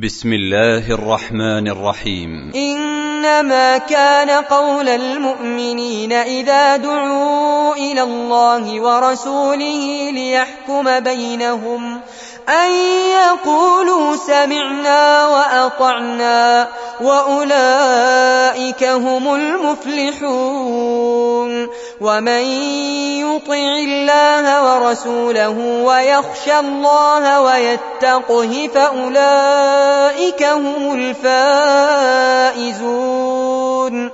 بسم الله الرحمن الرحيم. إنما كان قول المؤمنين إذا دعوا إلى الله ورسوله ليحكم بينهم. أن يقولوا سمعنا وأطعنا وأولئك هم المفلحون ومن يطع الله ورسوله ويخشى الله ويتقه فأولئك هم الفائزون.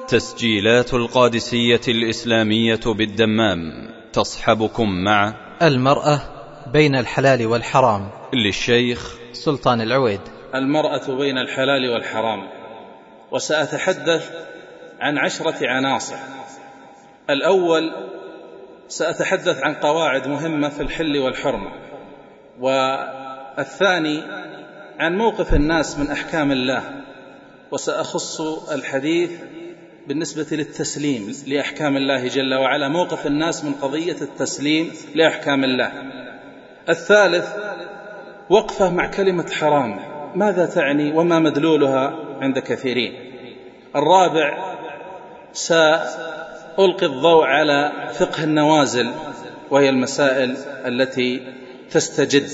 تسجيلات القادسية الإسلامية بالدمام تصحبكم مع المرأة بين الحلال والحرام. للشيخ سلطان العويد. المرأة بين الحلال والحرام. وسأتحدث عن عشرة عناصر. الأول سأتحدث عن قواعد مهمة في الحل والحرمة. والثاني عن موقف الناس من أحكام الله. وسأخص الحديث بالنسبة للتسليم لأحكام الله جل وعلا. موقف الناس من قضية التسليم لأحكام الله. الثالث وقفة مع كلمة حرام. ماذا تعني وما مدلولها عند كثيرين؟ الرابع سألقي الضوء على فقه النوازل وهي المسائل التي تستجد.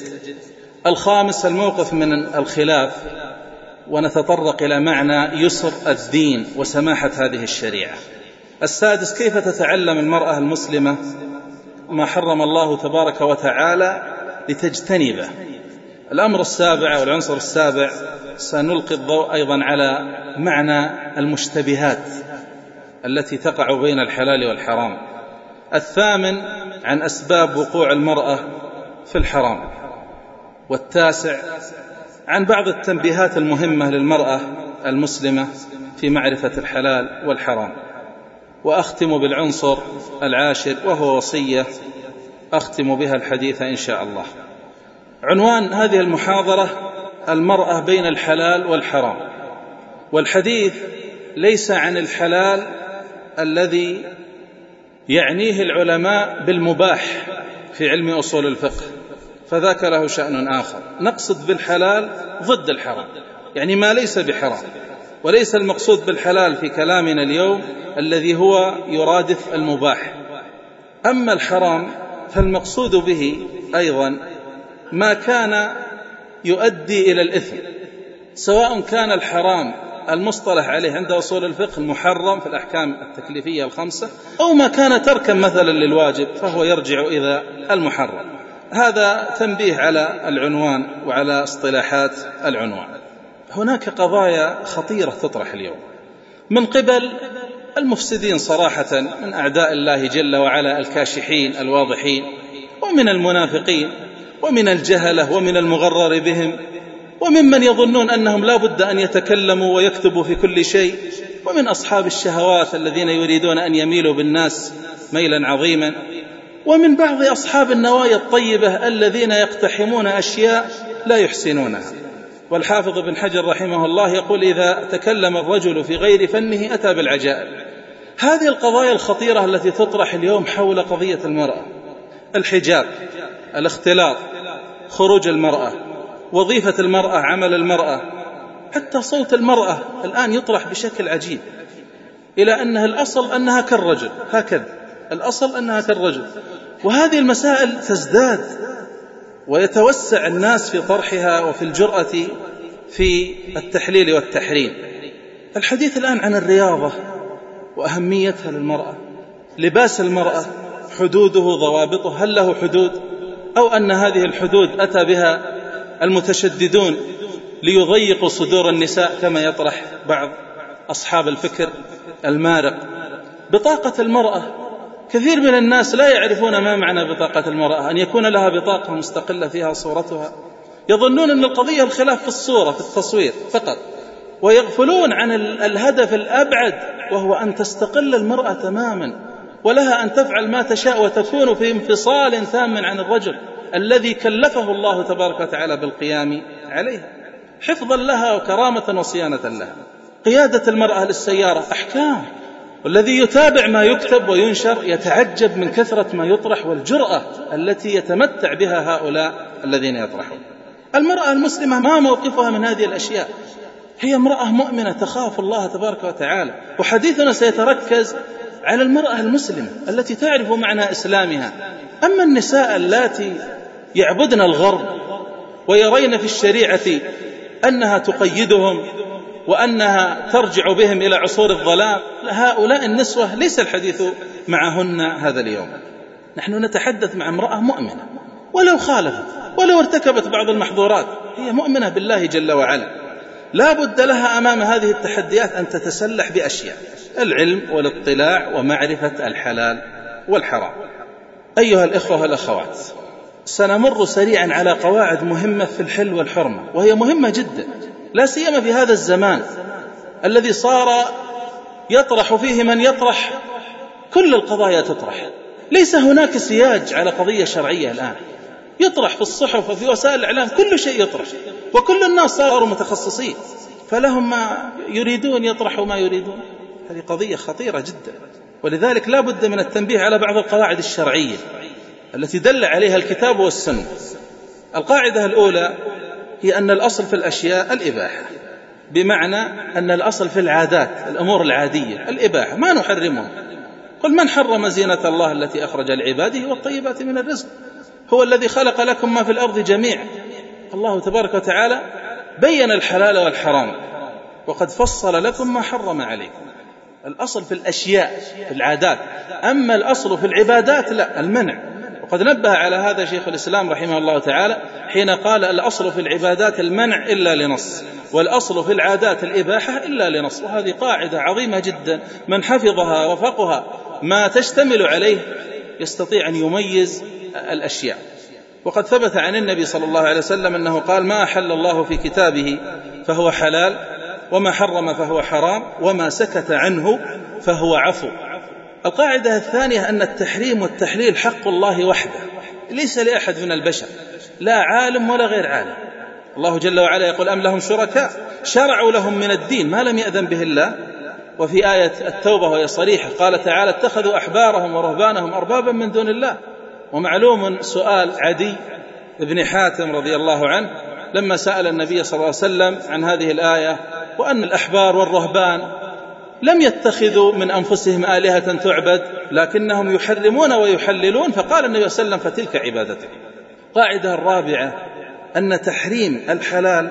الخامس الموقف من الخلاف ونتطرق إلى معنى يسر الدين وسماحة هذه الشريعة. السادس كيف تتعلم المرأة المسلمة ما حرم الله تبارك وتعالى لتجتنبه. الأمر السابع والعنصر السابع سنلقي الضوء أيضا على معنى المشتبهات التي تقع بين الحلال والحرام. الثامن عن أسباب وقوع المرأة في الحرام. والتاسع عن بعض التنبيهات المهمة للمرأة المسلمة في معرفة الحلال والحرام. وأختم بالعنصر العاشر وهو وصية أختم بها الحديث إن شاء الله. عنوان هذه المحاضرة المرأة بين الحلال والحرام. والحديث ليس عن الحلال الذي يعنيه العلماء بالمباح في علم أصول الفقه فذاك له شأن آخر. نقصد بالحلال ضد الحرام يعني ما ليس بحرام وليس المقصود بالحلال في كلامنا اليوم الذي هو يرادف المباح. أما الحرام فالمقصود به أيضا ما كان يؤدي إلى الإثم سواء كان الحرام المصطلح عليه عند أصول الفقه المحرم في الأحكام التكليفية الخمسة أو ما كان تركا مثلا للواجب فهو يرجع إلى المحرم. هذا تنبيه على العنوان وعلى اصطلاحات العنوان. هناك قضايا خطيرة تطرح اليوم. من قبل المفسدين صراحة من أعداء الله جل وعلا الكاشحين الواضحين ومن المنافقين ومن الجهلة ومن المغرر بهم وممن يظنون أنهم لا بد أن يتكلموا ويكتبوا في كل شيء ومن أصحاب الشهوات الذين يريدون أن يميلوا بالناس ميلا عظيما ومن بعض أصحاب النوايا الطيبة الذين يقتحمون أشياء لا يحسنونها. والحافظ بن حجر رحمه الله يقول إذا تكلم الرجل في غير فنه أتى بالعجائب. هذه القضايا الخطيرة التي تطرح اليوم حول قضية المرأة. الحجاب الاختلاط خروج المرأة وظيفة المرأة عمل المرأة حتى صوت المرأة الآن يطرح بشكل عجيب إلى أنها الأصل أنها كالرجل هكذا الأصل أنها كالرجل وهذه المسائل تزداد ويتوسع الناس في طرحها وفي الجرأة في التحليل والتحريم. الحديث الآن عن الرياضة وأهميتها للمرأة لباس المرأة حدوده ضوابطه هل له حدود؟ أو أن هذه الحدود أتى بها المتشددون ليضيقوا صدور النساء كما يطرح بعض أصحاب الفكر المارق. بطاقة المرأة كثير من الناس لا يعرفون ما معنى بطاقة المرأة أن يكون لها بطاقة مستقلة فيها صورتها. يظنون أن القضية الخلاف في الصورة في التصوير فقط. ويغفلون عن الهدف الأبعد وهو أن تستقل المرأة تماما. ولها أن تفعل ما تشاء وتكون في انفصال تام عن الرجل الذي كلفه الله تبارك وتعالى بالقيام عليها حفظا لها وكرامة وصيانة لها. قيادة المرأة للسيارة أحكام. والذي يتابع ما يكتب وينشر يتعجب من كثرة ما يطرح والجرأة التي يتمتع بها هؤلاء الذين يطرحون. المرأة المسلمة ما موقفها من هذه الأشياء؟ هي امرأة مؤمنة تخاف الله تبارك وتعالى. وحديثنا سيتركز على المرأة المسلمة التي تعرف معنى إسلامها. أما النساء اللاتي يعبدن الغرب ويرين في الشريعة أنها تقيدهم وأنها ترجع بهم إلى عصور الظلام هؤلاء النسوة ليس الحديث معهن هذا اليوم. نحن نتحدث مع امرأة مؤمنة. ولو خالفت ولو ارتكبت بعض المحظورات هي مؤمنة بالله جل وعلا. لا بد لها أمام هذه التحديات أن تتسلح بأشياء. العلم والاطلاع ومعرفة الحلال والحرام. أيها الإخوة والأخوات سنمر سريعا على قواعد مهمة في الحل والحرمة وهي مهمة جدا لا سيما في هذا الزمان الذي صار يطرح فيه من يطرح كل القضايا تطرح. ليس هناك سياج على قضية شرعية الآن. يطرح في الصحف وفي وسائل الإعلام كل شيء يطرح وكل الناس صاروا متخصصين فلهم ما يريدون يطرحوا ما يريدون. هذه قضية خطيرة جدا. ولذلك لا بد من التنبيه على بعض القواعد الشرعية التي دل عليها الكتاب والسنة. القاعدة الأولى هي أن الأصل في الأشياء الإباحة بمعنى أن الأصل في العادات الأمور العادية الإباحة ما نحرمها. قل من حرم زينة الله التي أخرج لعباده والطيبات من الرزق؟ هو الذي خلق لكم ما في الأرض جميعا. الله تبارك وتعالى بين الحلال والحرام وقد فصل لكم ما حرم عليكم. الأصل في الأشياء في العادات. أما الأصل في العبادات لا المنع. وقد نبه على هذا شيخ الإسلام رحمه الله تعالى حين قال الأصل في العبادات المنع إلا لنص والأصل في العادات الإباحة إلا لنص. وهذه قاعدة عظيمة جدا. من حفظها وفقها ما تشتمل عليه يستطيع أن يميز الأشياء. وقد ثبت عن النبي صلى الله عليه وسلم أنه قال ما أحل الله في كتابه فهو حلال وما حرم فهو حرام وما سكت عنه فهو عفو. القاعدة الثانية أن التحريم والتحليل حق الله وحده. ليس لأحد من البشر لا عالم ولا غير عالم. الله جل وعلا يقول أم لهم شركاء؟ شرعوا لهم من الدين ما لم يأذن به الله. وفي آية التوبة وهي صريحة قال تعالى اتخذوا أحبارهم ورهبانهم أربابا من دون الله. ومعلوم سؤال عدي بن حاتم رضي الله عنه لما سأل النبي صلى الله عليه وسلم عن هذه الآية وأن الأحبار والرهبان لم يتخذوا من أنفسهم آلهة تعبد لكنهم يحرمون ويحللون. فقال النبي صلى الله عليه وسلم فتلك عبادتهم قاعدة الرابعة أن تحريم الحلال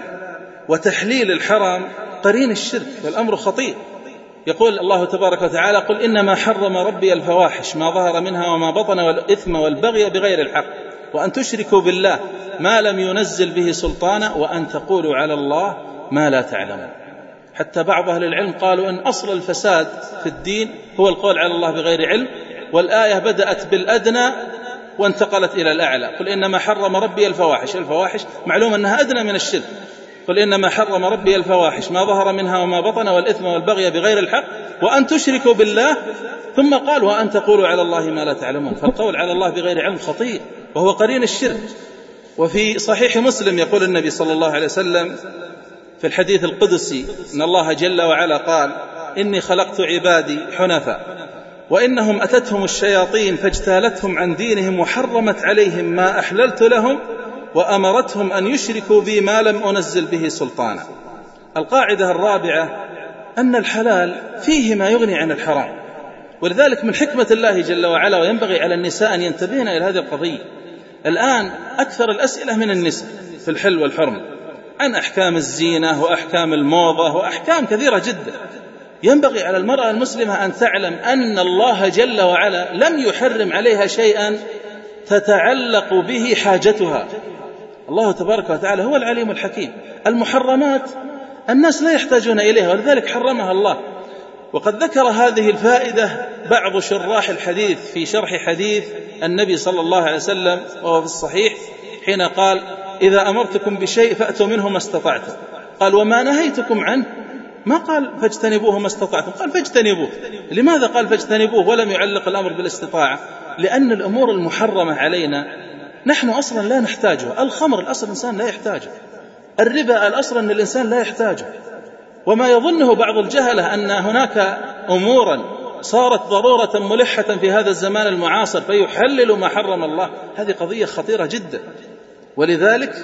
وتحليل الحرام قرين الشرك والأمر خطير. يقول الله تبارك وتعالى قل إنما حرم ربي الفواحش ما ظهر منها وما بطن والإثم والبغي بغير الحق وأن تشركوا بالله ما لم ينزل به سلطانا وأن تقولوا على الله ما لا تعلمون. حتى بعض أهل العلم قالوا أن أصل الفساد في الدين هو القول على الله بغير علم والآية بدأت بالأدنى وانتقلت إلى الأعلى. قل إنما حرم ربي الفواحش. الفواحش معلوم أنها أدنى من الشرك. قل إنما حرم ربي الفواحش ما ظهر منها وما بطن والإثم والبغي بغير الحق وأن تشركوا بالله. ثم قال وأن تقولوا على الله ما لا تعلمون. فالقول على الله بغير علم خطير وهو قرين الشرك. وفي صحيح مسلم يقول النبي صلى الله عليه وسلم في الحديث القدسي إن الله جل وعلا قال إني خلقت عبادي حنفاء وإنهم أتتهم الشياطين فاجتالتهم عن دينهم وحرمت عليهم ما أحللت لهم وأمرتهم أن يشركوا بي ما لم أنزل به سلطانا. القاعدة الرابعة أن الحلال فيه ما يغني عن الحرام. ولذلك من حكمة الله جل وعلا وينبغي على النساء أن ينتبهن إلى هذه القضية. الآن أكثر الأسئلة من النساء في الحل والحرم. عن أحكام الزينة وأحكام الموضة وأحكام كثيرة جدا. ينبغي على المرأة المسلمة أن تعلم أن الله جل وعلا لم يحرم عليها شيئا تتعلق به حاجتها. الله تبارك وتعالى هو العليم الحكيم. المحرمات الناس لا يحتاجون إليها ولذلك حرمها الله. وقد ذكر هذه الفائدة بعض شراح الحديث في شرح حديث النبي صلى الله عليه وسلم وهو في الصحيح حين قال إذا أمرتكم بشيء فأتوا منه ما استطعتم. قال وما نهيتكم عنه؟ ما قال فاجتنبوه ما استطعتم. قال فاجتنبوه. لماذا قال فاجتنبوه ولم يعلق الأمر بالاستطاعة؟ لأن الأمور المحرمة علينا. نحن أصلا لا نحتاجها. الخمر الأصل الإنسان لا يحتاجه. الربا الأصل أن الإنسان لا يحتاجه. وما يظنه بعض الجهلة أن هناك امورا صارت ضرورة ملحة في هذا الزمان المعاصر فيحلل ما حرم الله. هذه قضية خطيرة جدا. ولذلك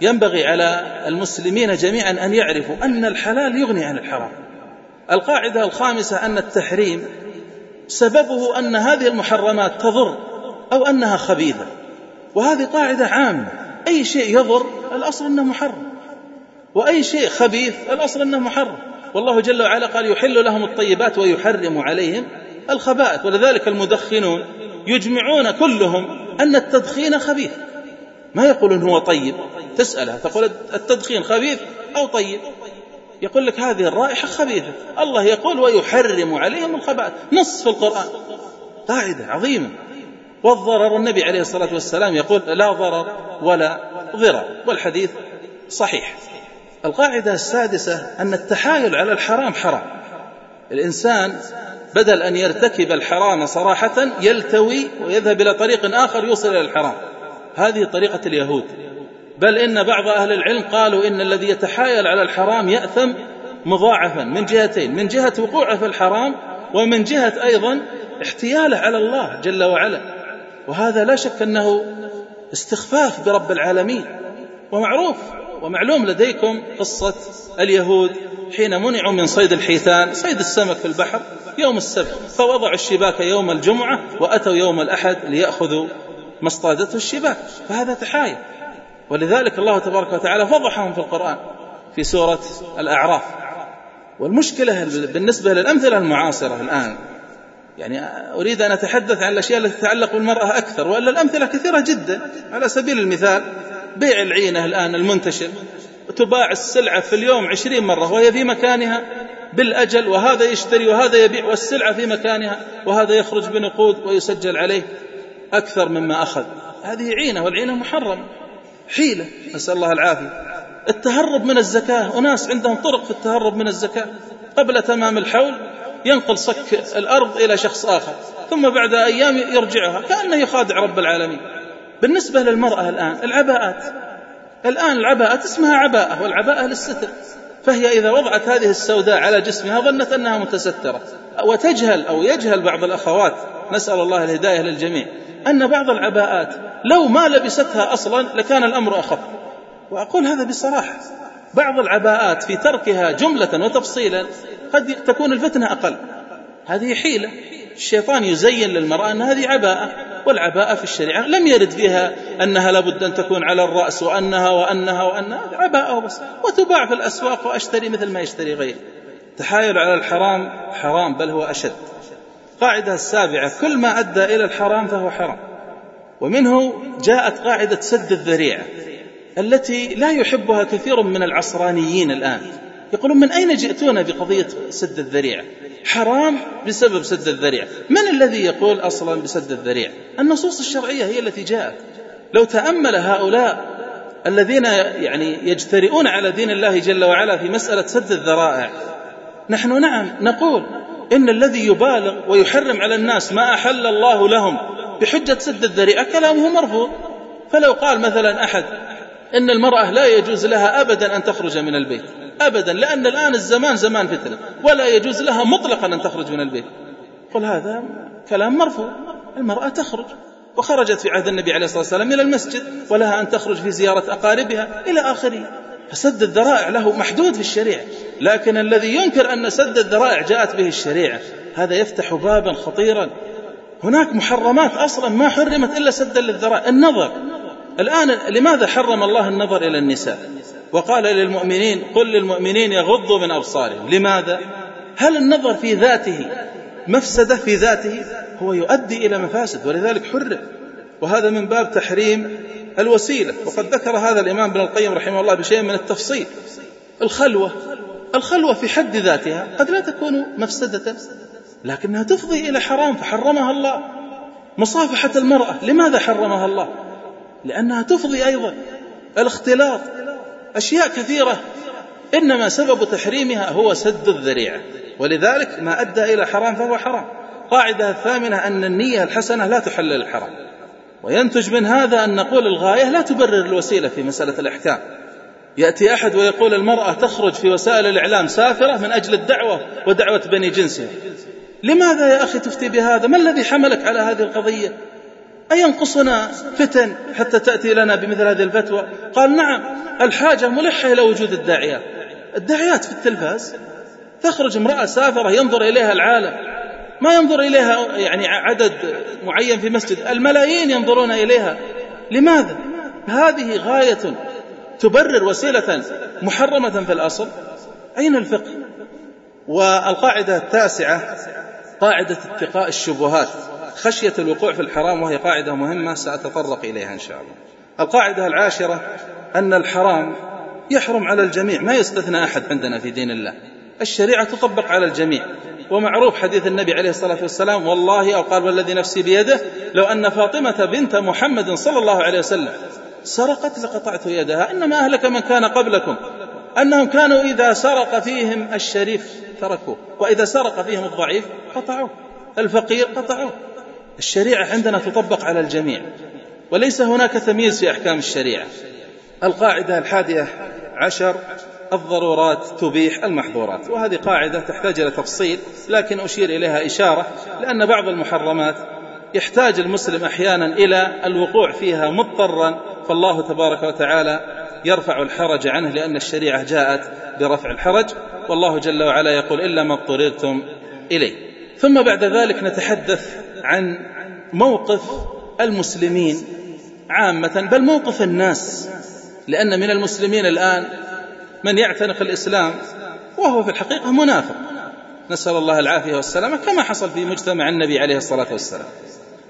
ينبغي على المسلمين جميعا أن يعرفوا أن الحلال يغني عن الحرام. القاعدة الخامسة أن التحريم سببه أن هذه المحرمات تضر أو أنها خبيثة. وهذه قاعدة عامة. أي شيء يضر الأصل أنه محرم. وأي شيء خبيث الأصل أنه محرم. والله جل وعلا قال يحل لهم الطيبات ويحرم عليهم الخبائث. ولذلك المدخنون يجمعون كلهم أن التدخين خبيث. ما يقولون هو طيب؟ تسأله تقول التدخين خبيث أو طيب؟ يقول لك هذه الرائحة خبيثة. الله يقول ويحرم عليهم الخبائث. نص في القرآن. قاعدة عظيمة. والضرر النبي عليه الصلاة والسلام يقول لا ضرر ولا ضرر والحديث صحيح. القاعدة السادسة أن التحايل على الحرام حرام. الإنسان بدل أن يرتكب الحرام صراحة يلتوي ويذهب إلى طريق آخر يوصل إلى الحرام. هذه طريقة اليهود. بل إن بعض أهل العلم قالوا إن الذي يتحايل على الحرام يأثم مضاعفا من جهتين من جهة وقوعه في الحرام ومن جهة أيضا احتياله على الله جل وعلا. وهذا لا شك أنه استخفاف برب العالمين. ومعروف ومعلوم لديكم قصة اليهود حين منعوا من صيد الحيتان صيد السمك في البحر يوم السبت فوضعوا الشباك يوم الجمعة وأتوا يوم الأحد ليأخذوا ما اصطادته الشباك فهذا تحايل. ولذلك الله تبارك وتعالى فضحهم في القرآن في سورة الأعراف. والمشكلة بالنسبة للأمثلة المعاصرة الآن يعني أريد أن أتحدث عن الأشياء التي تتعلق بالمرأة أكثر وإلا الأمثلة كثيرة جدا. على سبيل المثال بيع العينة الآن المنتشر تباع السلعة في اليوم عشرين مرة وهي في مكانها بالأجل وهذا يشتري وهذا يبيع والسلعة في مكانها وهذا يخرج بنقود ويسجل عليه. أكثر مما أخذ. هذه عينة والعينة محرم. حيلة. نسأل الله العافية. التهرب من الزكاة. أناس عندهم طرق في التهرب من الزكاة. قبل تمام الحول ينقل صك الأرض إلى شخص آخر ثم بعد أيام يرجعها كأنه يخادع رب العالمين. بالنسبة للمرأة الآن العباءات. الآن العباءة اسمها عباءة والعباءة للستر. فهي إذا وضعت هذه السوداء على جسمها ظنت أنها متسترة. وتجهل أو يجهل بعض الأخوات نسأل الله الهداية للجميع أن بعض العباءات لو ما لبستها أصلا لكان الأمر أخف. وأقول هذا بصراحة بعض العباءات في تركها جملة وتفصيلا قد تكون الفتنة أقل. هذه حيلة. الشيطان يزين للمرأة أن هذه عباءة والعباءة في الشريعة لم يرد فيها أنها لابد أن تكون على الرأس وأنها وأنها وأنها عباءة وبس. وتباع في الأسواق وأشتري مثل ما يشتري غيره. تحايل على الحرام حرام بل هو أشد. قاعدة السابعة كل ما أدى إلى الحرام فهو حرام. ومنه جاءت قاعدة سد الذريعة التي لا يحبها كثير من العصرانيين الآن. يقولون من أين جئتونا بقضية سد الذريعة؟ حرام بسبب سد الذريعة من الذي يقول أصلا بسد الذريعة النصوص الشرعية هي التي جاءت. لو تأمل هؤلاء الذين يعني يجترئون على دين الله جل وعلا في مسألة سد الذرائع نحن نعم نقول إن الذي يبالغ ويحرم على الناس ما أحل الله لهم بحجة سد الذريعة كلامه مرفوض. فلو قال مثلا أحد إن المرأة لا يجوز لها أبدا أن تخرج من البيت أبدا لأن الآن الزمان زمان فتنة ولا يجوز لها مطلقا أن تخرج من البيت. قل هذا كلام مرفوض المرأة تخرج. وخرجت في عهد النبي عليه الصلاة والسلام إلى المسجد ولها أن تخرج في زيارة أقاربها إلى آخره فسد الذرائع له محدود في الشريعة. لكن الذي ينكر أن سد الذرائع جاءت به الشريعة هذا يفتح بابا خطيرا. هناك محرمات أصلا ما حرمت إلا سدا للذرائع. النظر. الآن لماذا حرم الله النظر إلى النساء؟ وقال للمؤمنين قل للمؤمنين يغضوا من أبصارهم. لماذا؟ هل النظر في ذاته مفسدة في ذاته هو يؤدي إلى مفاسد؟ ولذلك حرم. وهذا من باب تحريم الوسيلة. وقد ذكر هذا الإمام ابن القيم رحمه الله بشيء من التفصيل. الخلوة الخلوة في حد ذاتها قد لا تكون مفسدة لكنها تفضي إلى حرام فحرمها الله. مصافحة المرأة لماذا حرمها الله؟ لأنها تفضي أيضا. الاختلاط أشياء كثيرة. إنما سبب تحريمها هو سد الذريعة. ولذلك ما أدى إلى حرام فهو حرام. قاعدة الثامنة أن النية الحسنة لا تحلل الحرام. وينتج من هذا أن نقول الغاية لا تبرر الوسيلة في مسألة الأحكام. يأتي أحد ويقول المرأة تخرج في وسائل الإعلام سافرة من أجل الدعوة ودعوة بني جنسها. لماذا يا أخي تفتي بهذا؟ ما الذي حملك على هذه القضية؟ أينقصنا فتن حتى تأتي لنا بمثل هذه الفتوى؟ قال نعم الحاجة ملحة إلى وجود الداعيات الداعيات في التلفاز. تخرج امرأة سافرة ينظر إليها العالم. ما ينظر إليها يعني عدد معين في مسجد الملايين ينظرون إليها. لماذا؟ هذه غاية تبرر وسيلة محرمة في الأصل. أين الفقه؟ والقاعدة التاسعة قاعدة اتقاء الشبهات. خشية الوقوع في الحرام وهي قاعدة مهمة سأتطرق إليها إن شاء الله. القاعدة العاشرة أن الحرام يحرم على الجميع ما يستثنى أحد عندنا في دين الله. الشريعة تطبق على الجميع ومعروف حديث النبي عليه الصلاة والسلام والله أو قال والذي نفسي بيده لو أن فاطمة بنت محمد صلى الله عليه وسلم سرقت لقطعت يدها إنما أهلك من كان قبلكم. أنهم كانوا إذا سرق فيهم الشريف تركوه وإذا سرق فيهم الضعيف قطعوه الفقير قطعوه. الشريعة عندنا تطبق على الجميع وليس هناك تمييز في أحكام الشريعة. القاعدة الحادية عشر الضرورات تبيح المحظورات وهذه قاعدة تحتاج إلى تفصيل لكن أشير إليها إشارة لأن بعض المحرمات يحتاج المسلم أحيانا إلى الوقوع فيها مضطرا فالله تبارك وتعالى يرفع الحرج عنه لأن الشريعة جاءت برفع الحرج والله جل وعلا يقول إلا ما اضطررتم إليه. ثم بعد ذلك نتحدث عن موقف المسلمين عامة بل موقف الناس لأن من المسلمين الآن من يعتنق الإسلام وهو في الحقيقة منافق. نسأل الله العافية والسلامة كما حصل في مجتمع النبي عليه الصلاة والسلام.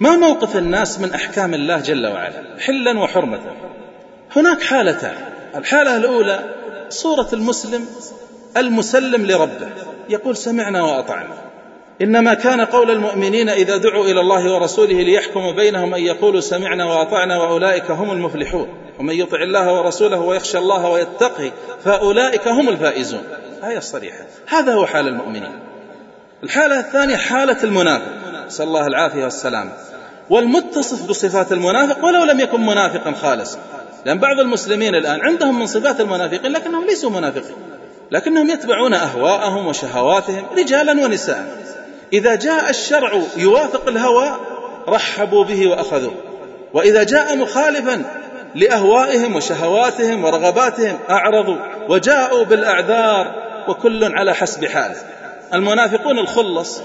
ما موقف الناس من أحكام الله جل وعلا؟ حلا وحرمة. هناك حالتان. الحالة الأولى صورة المسلم المسلم لربه. يقول سمعنا وأطعنا. إنما كان قول المؤمنين إذا دعوا إلى الله ورسوله ليحكم بينهم أن يقولوا سمعنا وأطعنا وأولئك هم المفلحون. ومن يطع الله ورسوله ويخشى الله ويتقي فأولئك هم الفائزون. آية صريحة هذا هو حال المؤمنين. الحالة الثانية حالة المنافق. نسأل الله العافية والسلام. والمتصف بصفات المنافق ولو لم يكن منافقا خالصا. لأن بعض المسلمين الآن عندهم من صفات المنافقين لكنهم ليسوا منافقين. لكنهم يتبعون أهواءهم وشهواتهم رجالا ونساء. إذا جاء الشرع يوافق الهوى رحبوا به وأخذوه. وإذا جاء مخالفا لأهوائهم وشهواتهم ورغباتهم أعرضوا وجاءوا بالأعذار وكل على حسب حاله. المنافقون الخلص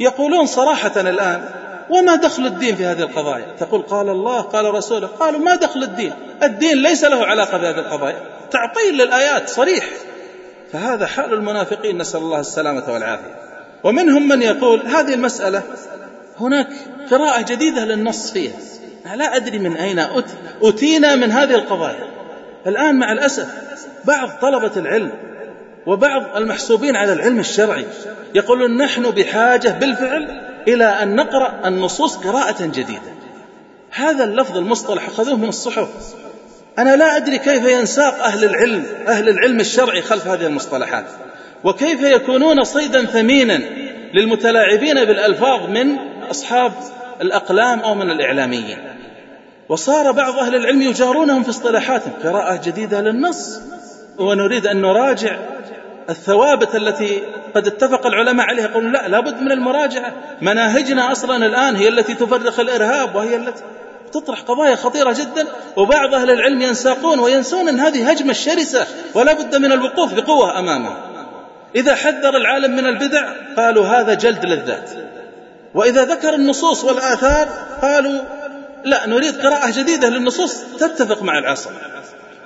يقولون صراحة الآن وما دخل الدين في هذه القضايا؟ تقول قال الله قال رسوله. قالوا ما دخل الدين؟ الدين ليس له علاقة بهذه القضايا. تعطيل للآيات صريح. فهذا حال المنافقين نسأل الله السلامة والعافية. ومنهم من يقول هذه المسألة هناك قراءة جديدة للنص فيها. لا أدري من أين أتينا من هذه القضايا. الآن مع الأسف بعض طلبة العلم وبعض المحسوبين على العلم الشرعي يقولون نحن بحاجة بالفعل إلى أن نقرأ النصوص قراءة جديدة. هذا اللفظ المصطلح أخذوه من الصحف. أنا لا أدري كيف ينساق أهل العلم أهل العلم الشرعي خلف هذه المصطلحات. وكيف يكونون صيدا ثمينا للمتلاعبين بالألفاظ من أصحاب الأقلام أو من الإعلاميين. وصار بعض أهل العلم يجارونهم في اصطلاحاتهم قراءة جديدة للنص ونريد أن نراجع الثوابت التي قد اتفق العلماء عليها. يقولون لا لابد من المراجعة. مناهجنا أصلا الآن هي التي تفرخ الإرهاب وهي التي تطرح قضايا خطيرة جدا. وبعض أهل العلم ينساقون وينسون أن هذه هجمة شرسة ولا بد من الوقوف بقوة أمامه إذا حذر العالم من البدع قالوا هذا جلد للذات. وإذا ذكر النصوص والآثار قالوا لا نريد قراءة جديدة للنصوص تتفق مع العصر.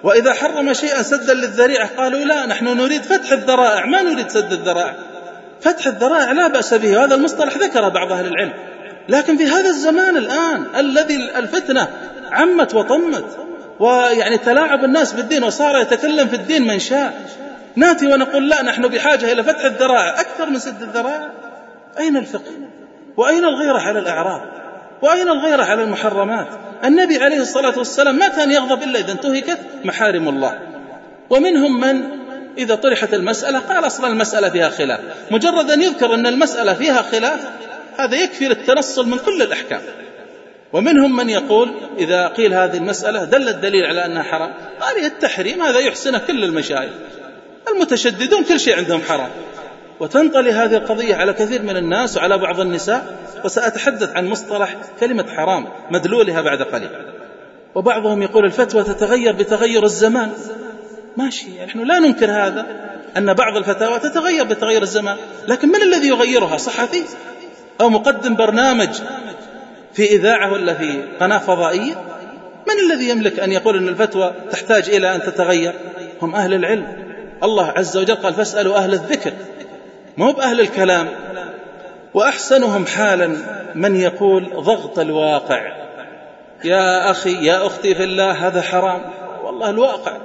وإذا حرم شيئا سدا للذريعة قالوا لا نحن نريد فتح الذرائع. ما نريد سد الذرائع. فتح الذرائع لا بأس به وهذا المصطلح ذكره بعض أهل العلم. لكن في هذا الزمان الآن الذي الفتنة عمت وطمت ويعني تلاعب الناس بالدين وصار يتكلم في الدين من شاء. ناتي ونقول لا نحن بحاجة إلى فتح الذرائع. أكثر من سد الذرائع. أين الفقه؟ وأين الغيرة على الأعراض وأين الغيرة على المحرمات؟ النبي عليه الصلاة والسلام ما كان يغضب إلا إذا انتهكت محارم الله. ومنهم من؟ إذا طرحت المسألة قال أصلا المسألة فيها خلاف. مجرد أن يذكر أن المسألة فيها خلاف هذا يكفي للتنصل من كل الأحكام. ومنهم من يقول إذا قيل هذه المسألة دل الدليل على أنها حرام. قال التحريم هذا يحسنه كل المشايخ. المتشددون كل شيء عندهم حرام. وتنطلي هذه القضية على كثير من الناس وعلى بعض النساء وسأتحدث عن مصطلح كلمة حرام مدلولها بعد قليل. وبعضهم يقول الفتوى تتغير بتغير الزمان. ماشي نحن لا ننكر هذا أن بعض الفتاوى تتغير بتغير الزمان. لكن من الذي يغيرها؟ صحفي أو مقدم برنامج في إذاعة ولا في قناة فضائية؟ من الذي يملك أن يقول أن الفتوى تحتاج إلى أن تتغير؟ هم أهل العلم. الله عز وجل قال فاسألوا أهل الذكر. مو بأهل الكلام. وأحسنهم حالا من يقول ضغط الواقع. يا أخي يا أختي في الله هذا حرام. والله الواقع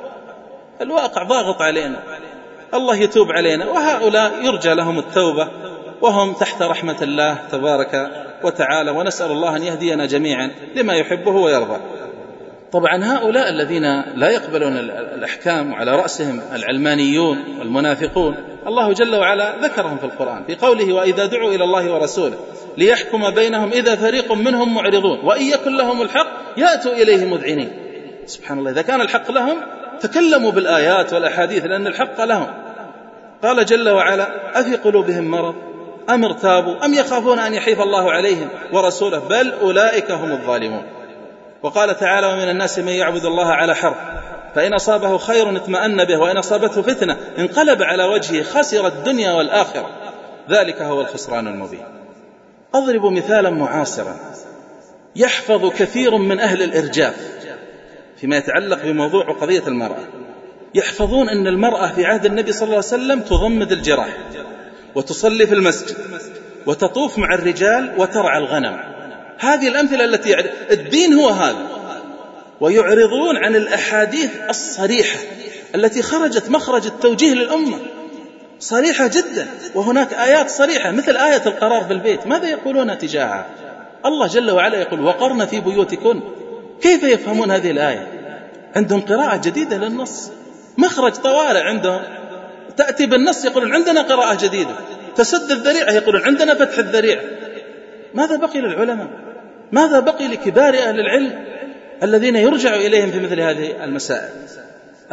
الواقع ضاغط علينا. الله يتوب علينا. وهؤلاء يرجى لهم التوبة. وهم تحت رحمة الله تبارك وتعالى. ونسأل الله أن يهدينا جميعا لما يحبه ويرضى. طبعا هؤلاء الذين لا يقبلون الأحكام وعلى رأسهم العلمانيون والمنافقون الله جل وعلا ذكرهم في القرآن في قوله وإذا دعوا إلى الله ورسوله ليحكم بينهم إذا فريق منهم معرضون وإن يكن لهم الحق يأتوا إليه مذعنين. سبحان الله إذا كان الحق لهم تكلموا بالآيات والأحاديث لأن الحق لهم. قال جل وعلا أفي قلوبهم مرض؟ أم ارتابوا؟ أم يخافون أن يحيف الله عليهم ورسوله؟ بل أولئك هم الظالمون. وقال تعالى ومن الناس من يعبد الله على حرف فإن أصابه خير اطمأن به وإن أصابته فتنة انقلب على وجهه خسر الدنيا والآخرة. ذلك هو الخسران المبين. أضرب مثالا معاصرا. يحفظ كثير من أهل الإرجاف فيما يتعلق بموضوع قضية المرأة. يحفظون أن المرأة في عهد النبي صلى الله عليه وسلم تضمد الجراح وتصلي في المسجد وتطوف مع الرجال وترعى الغنم. هذه الأمثلة التي يعني الدين هو هذا. ويعرضون عن الأحاديث الصريحة التي خرجت مخرج التوجيه للأمة. صريحة جدا. وهناك آيات صريحة مثل آية القرار في البيت. ماذا يقولون تجاهها الله جل وعلا يقول وقرن في بيوتكن. كيف يفهمون هذه الآية؟ عندهم قراءة جديدة للنص. مخرج طوارئ عندهم. تأتي بالنص يقولون عندنا قراءة جديدة. تسد الذريعة يقولون عندنا فتح الذريعة. ماذا بقي للعلماء؟ ماذا بقي لكبار أهل العلم الذين يرجع إليهم في مثل هذه المسائل؟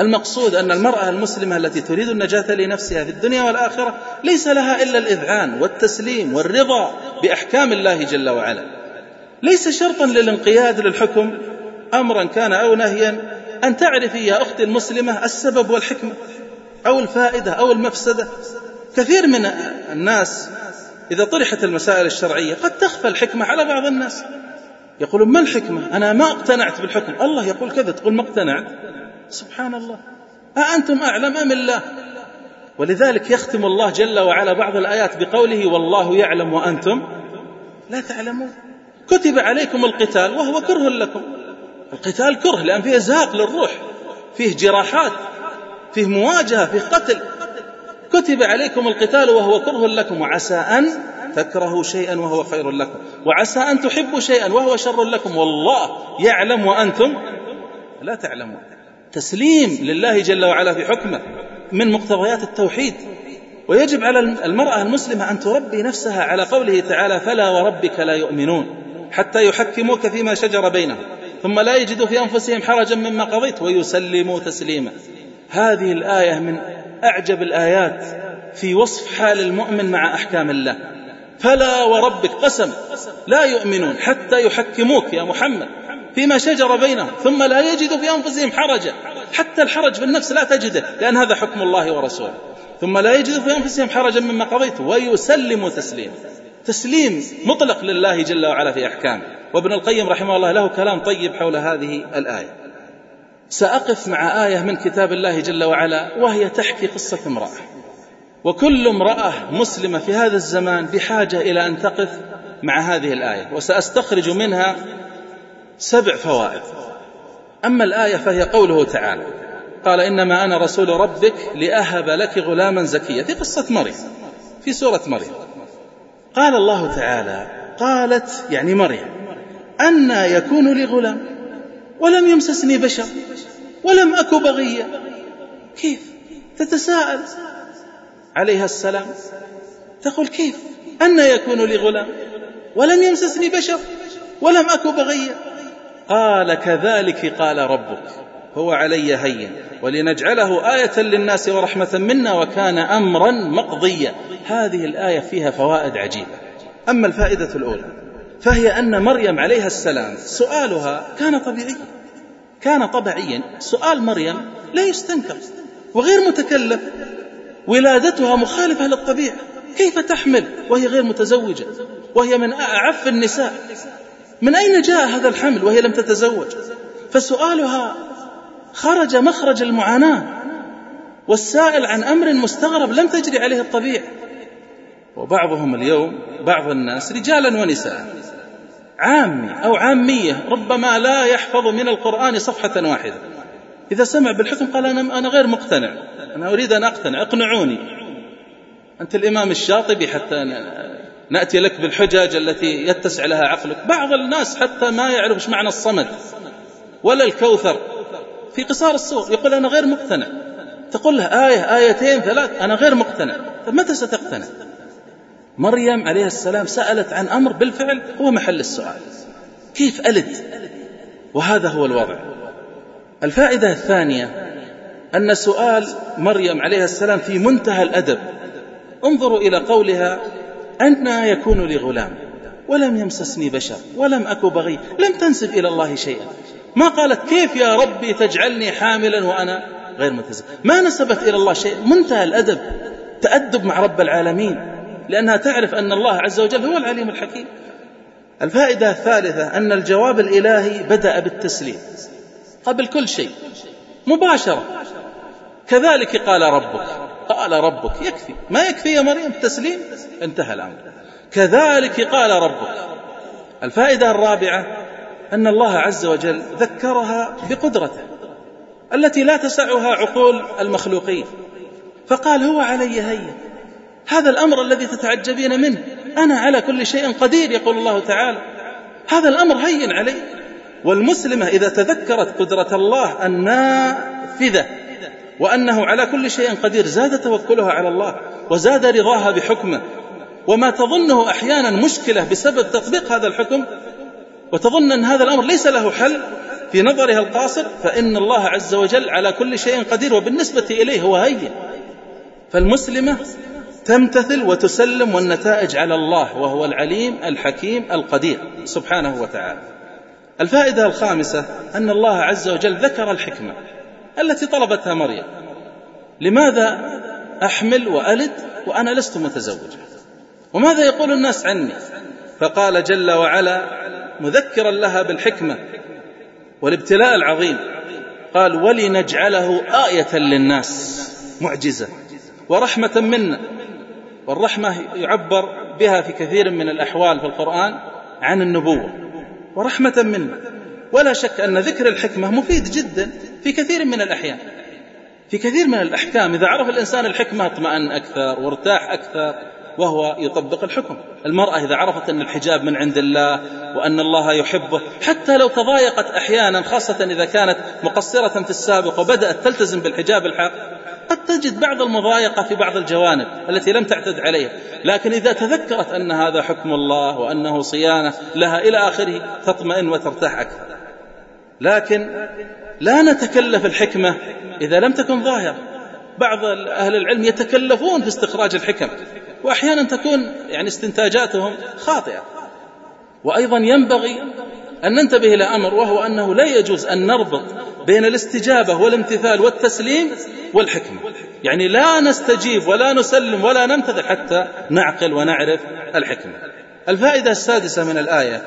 المقصود أن المرأة المسلمة التي تريد النجاة لنفسها في الدنيا والآخرة ليس لها إلا الإذعان والتسليم والرضا بأحكام الله جل وعلا. ليس شرطا للانقياد للحكم أمرا كان أو نهيا أن تعرفي يا أختي المسلمة السبب والحكمة أو الفائدة أو المفسدة. كثير من الناس إذا طرحت المسائل الشرعية قد تخفى الحكمة على بعض الناس. يقولون ما الحكمة؟ أنا ما اقتنعت بالحكم. الله يقول كذا تقول ما اقتنعت. سبحان الله أأنتم أعلم أم الله؟ ولذلك يختم الله جل وعلا بعض الآيات بقوله والله يعلم وأنتم لا تعلمون. كتب عليكم القتال وهو كره لكم. القتال كره لأن فيه إزهاق للروح فيه جراحات فيه مواجهة فيه قتل. كتب عليكم القتال وهو كره لكم وعسى أن تكرهوا شيئا وهو خير لكم وعسى أن تحبوا شيئا وهو شر لكم والله يعلم وأنتم لا تعلمون. تسليم لله جل وعلا في حكمه من مقتضيات التوحيد. ويجب على المرأة المسلمة أن تربي نفسها على قوله تعالى فلا وربك لا يؤمنون حتى يحكموك فيما شجر بينهم ثم لا يجدوا في أنفسهم حرجا مما قضيت ويسلموا تسليما. هذه الآية من أعجب الآيات في وصف حال المؤمن مع أحكام الله. فلا وربك قسم لا يؤمنون حتى يحكموك يا محمد فيما شجر بينهم ثم لا يجدوا في أنفسهم حرجا حتى الحرج في النفس لا تجده لأن هذا حكم الله ورسوله. ثم لا يجدوا في أنفسهم حرجا مما قضيت ويسلموا تسليما. تسليم مطلق لله جل وعلا في أحكامه. وابن القيم رحمه الله له كلام طيب حول هذه الآية. سأقف مع آية من كتاب الله جل وعلا وهي تحكي قصة امرأة. وكل امرأة مسلمة في هذا الزمان بحاجة إلى أن تقف مع هذه الآية وسأستخرج منها سبع فوائد. أما الآية فهي قوله تعالى قال إنما أنا رسول ربك لأهب لك غلاما زكيا في قصة مريم في سورة مريم. قال الله تعالى قالت يعني مريم أنا يكون لي غلام. ولم يمسسني بشر ولم أك بغيا كيف؟ تتساءل. عليها السلام. تقول كيف؟ أن يكون لي غلام. ولم يمسسني بشر ولم أك بغيا قال كذلك قال ربك. هو علي هين. ولنجعله آية للناس ورحمة منا وكان أمرا مقضيا. هذه الآية فيها فوائد عجيبة. أما الفائدة الأولى فهي أن مريم عليها السلام سؤالها كان طبيعيا. كان طبيعيا. سؤال مريم لا يستنكر وغير متكلف. ولادتها مخالفة للطبيعة. كيف تحمل؟ وهي غير متزوجة. وهي من أعف النساء. من أين جاء هذا الحمل وهي لم تتزوج؟ فسؤالها خرج مخرج المعاناة. والسائل عن أمر مستغرب لم تجري عليه الطبيعة. وبعضهم اليوم بعض الناس رجالا ونساء. عامي أو عامية ربما لا يحفظ من القرآن صفحة واحدة. إذا سمع بالحكم قال أنا, أنا غير مقتنع. أنا أريد أن أقتنع أقنعوني. أنت الإمام الشاطبي حتى نأتي لك بالحجج التي يتسع لها عقلك. بعض الناس حتى ما يعرف إيش معنى الصمد ولا الكوثر. في قصار الصور يقول أنا غير مقتنع. تقول له آية آيتين ثلاث أنا غير مقتنع. طيب متى ستقتنع؟ مريم عليه السلام سألت عن أمر بالفعل هو محل السؤال. كيف ألد؟ وهذا هو الوضع. الفائدة الثانية أن سؤال مريم عليه السلام في منتهى الأدب. انظروا إلى قولها أن يكون لي غلام ولم يمسسني بشر ولم أك بغي لم تنسب إلى الله شيئا. ما قالت كيف يا ربي تجعلني حاملا وأنا؟ غير متزوج ما نسبت إلى الله شيء. منتهى الأدب. تأدب مع رب العالمين. لأنها تعرف أن الله عز وجل هو العليم الحكيم. الفائدة الثالثة أن الجواب الإلهي بدأ بالتسليم. قبل كل شيء. مباشرة. كذلك قال ربك. قال ربك. يكفي. ما يكفي يا مريم؟ التسليم. انتهى الأمر. كذلك قال ربك. الفائدة الرابعة أن الله عز وجل ذكرها بقدرته التي لا تسعها عقول المخلوقين. فقال هو علي هين. هذا الأمر الذي تتعجبين منه. أنا على كل شيء قدير يقول الله تعالى. هذا الأمر هين علي. والمسلمة إذا تذكرت قدرة الله النافذة وأنه على كل شيء قدير زاد توكلها على الله وزاد رضاها بحكمه. وما تظنه أحيانا مشكلة بسبب تطبيق هذا الحكم وتظن أن هذا الأمر ليس له حل في نظرها القاصر فإن الله عز وجل على كل شيء قدير وبالنسبة إليه هو هين. فالمسلمة تمتثل وتسلم والنتائج على الله وهو العليم الحكيم القدير سبحانه وتعالى. الفائدة الخامسة أن الله عز وجل ذكر الحكمة التي طلبتها مريم. لماذا أحمل وألد وأنا لست متزوجة وماذا يقول الناس عني؟ فقال جل وعلا مذكرا لها بالحكمة والابتلاء العظيم. قال ولنجعله آية للناس معجزة ورحمة منا. والرحمة يعبر بها في كثير من الأحوال في القرآن عن النبوة ورحمة منا ولا شك أن ذكر الحكمة مفيد جدا في كثير من الأحيان. في كثير من الأحكام إذا عرف الإنسان الحكمة اطمأن أكثر وارتاح أكثر. وهو يطبق الحكم. المرأة إذا عرفت أن الحجاب من عند الله وأن الله يحبه حتى لو تضايقت أحيانا خاصة إذا كانت مقصرة في السابق وبدأت تلتزم بالحجاب الحق قد تجد بعض المضايقة في بعض الجوانب التي لم تعتد عليها. لكن إذا تذكرت أن هذا حكم الله وأنه صيانة لها إلى آخره تطمئن وترتاح أكثر لكن لا نتكلف الحكمة إذا لم تكن ظاهرة. بعض أهل العلم يتكلفون في استخراج الحكم وأحيانا تكون يعني استنتاجاتهم خاطئة. وأيضا ينبغي أن ننتبه إلى أمر وهو أنه لا يجوز أن نربط بين الاستجابة والامتثال والتسليم والحكمة يعني لا نستجيب ولا نسلم ولا نمتثل حتى نعقل ونعرف الحكمة الفائدة السادسة من الآية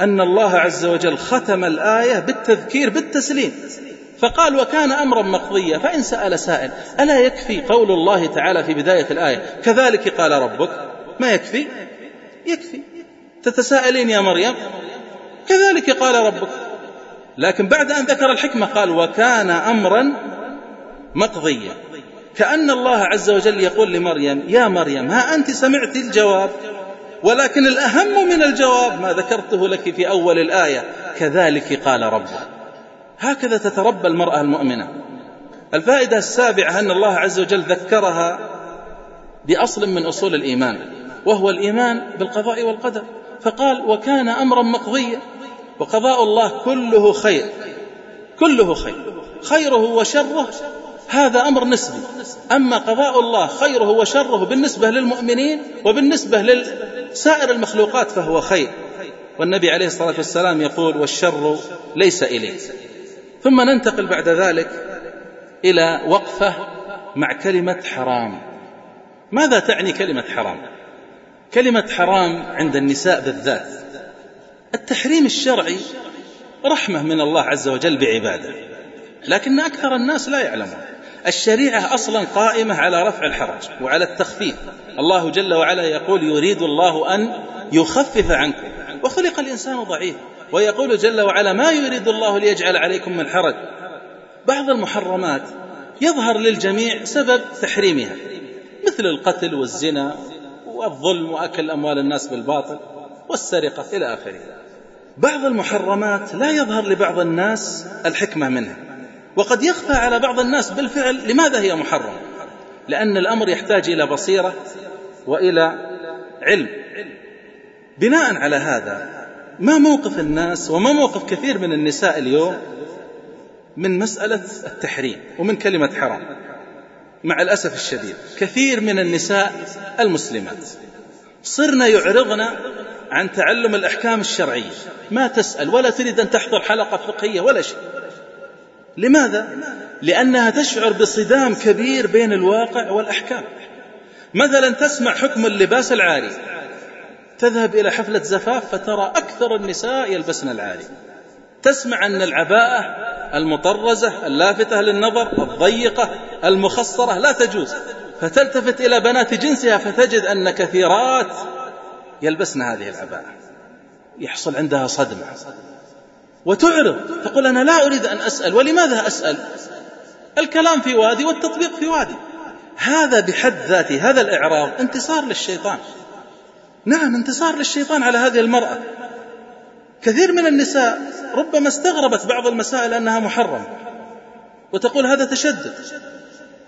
أن الله عز وجل ختم الآية بالتذكير بالتسليم. فقال وكان أمرا مقضيا فإن سأل سائل ألا يكفي قول الله تعالى في بداية الآية؟ كذلك قال ربك. ما يكفي؟ يكفي. تتساءلين يا مريم؟ كذلك قال ربك. لكن بعد أن ذكر الحكمة قال وكان أمرا مقضيا. كأن الله عز وجل يقول لمريم يا مريم ها أنت سمعت الجواب ولكن الأهم من الجواب ما ذكرته لك في أول الآية. كذلك قال ربك. هكذا تتربى المرأة المؤمنة. الفائدة السابعة أن الله عز وجل ذكرها بأصل من أصول الإيمان وهو الإيمان بالقضاء والقدر. فقال وكان أمرا مقضيا وقضاء الله كله خير كله خير خيره وشره هذا أمر نسبي. أما قضاء الله خيره وشره بالنسبة للمؤمنين وبالنسبة لسائر المخلوقات فهو خير. والنبي عليه الصلاة والسلام يقول والشر ليس إليك. ثم ننتقل بعد ذلك إلى وقفة مع كلمة حرام. ماذا تعني كلمة حرام؟ كلمة حرام عند النساء بالذات. التحريم الشرعي رحمة من الله عز وجل بعبادة لكن أكثر الناس لا يعلمون. الشريعة أصلا قائمة على رفع الحرج وعلى التخفيف. الله جل وعلا يقول يريد الله أن يخفف عنكم. وخلق الإنسان ضعيف ويقول جل وعلا ما يريد الله ليجعل عليكم من حرج. بعض المحرمات يظهر للجميع سبب تحريمها مثل القتل والزنا والظلم وأكل أموال الناس بالباطل والسرقة إلى آخره. بعض المحرمات لا يظهر لبعض الناس الحكمة منها وقد يخفى على بعض الناس بالفعل لماذا هي محرمة؟ لأن الأمر يحتاج إلى بصيرة وإلى علم. بناء على هذا ما موقف الناس وما موقف كثير من النساء اليوم من مسألة التحريم ومن كلمة حرام. مع الأسف الشديد كثير من النساء المسلمات صرنا يعرضن عن تعلم الأحكام الشرعية. ما تسأل ولا تريد أن تحضر حلقة فقهية ولا شيء. لماذا؟ لأنها تشعر بصدام كبير بين الواقع والأحكام. مثلا تسمع حكم اللباس العاري. تذهب إلى حفلة زفاف فترى أكثر النساء يلبسن العاري تسمع أن العباءة المطرزة اللافتة للنظر الضيقة المخصرة لا تجوز. فتلتفت إلى بنات جنسها فتجد أن كثيرات يلبسن هذه العباءة. يحصل عندها صدمة. وتعرض تقول أنا لا أريد أن أسأل ولماذا أسأل؟ الكلام في وادي والتطبيق في وادي. هذا بحد ذاته هذا الإعراض انتصار للشيطان. نعم انتصار للشيطان على هذه المرأة. كثير من النساء ربما استغربت بعض المسائل أنها محرمة وتقول هذا تشدد.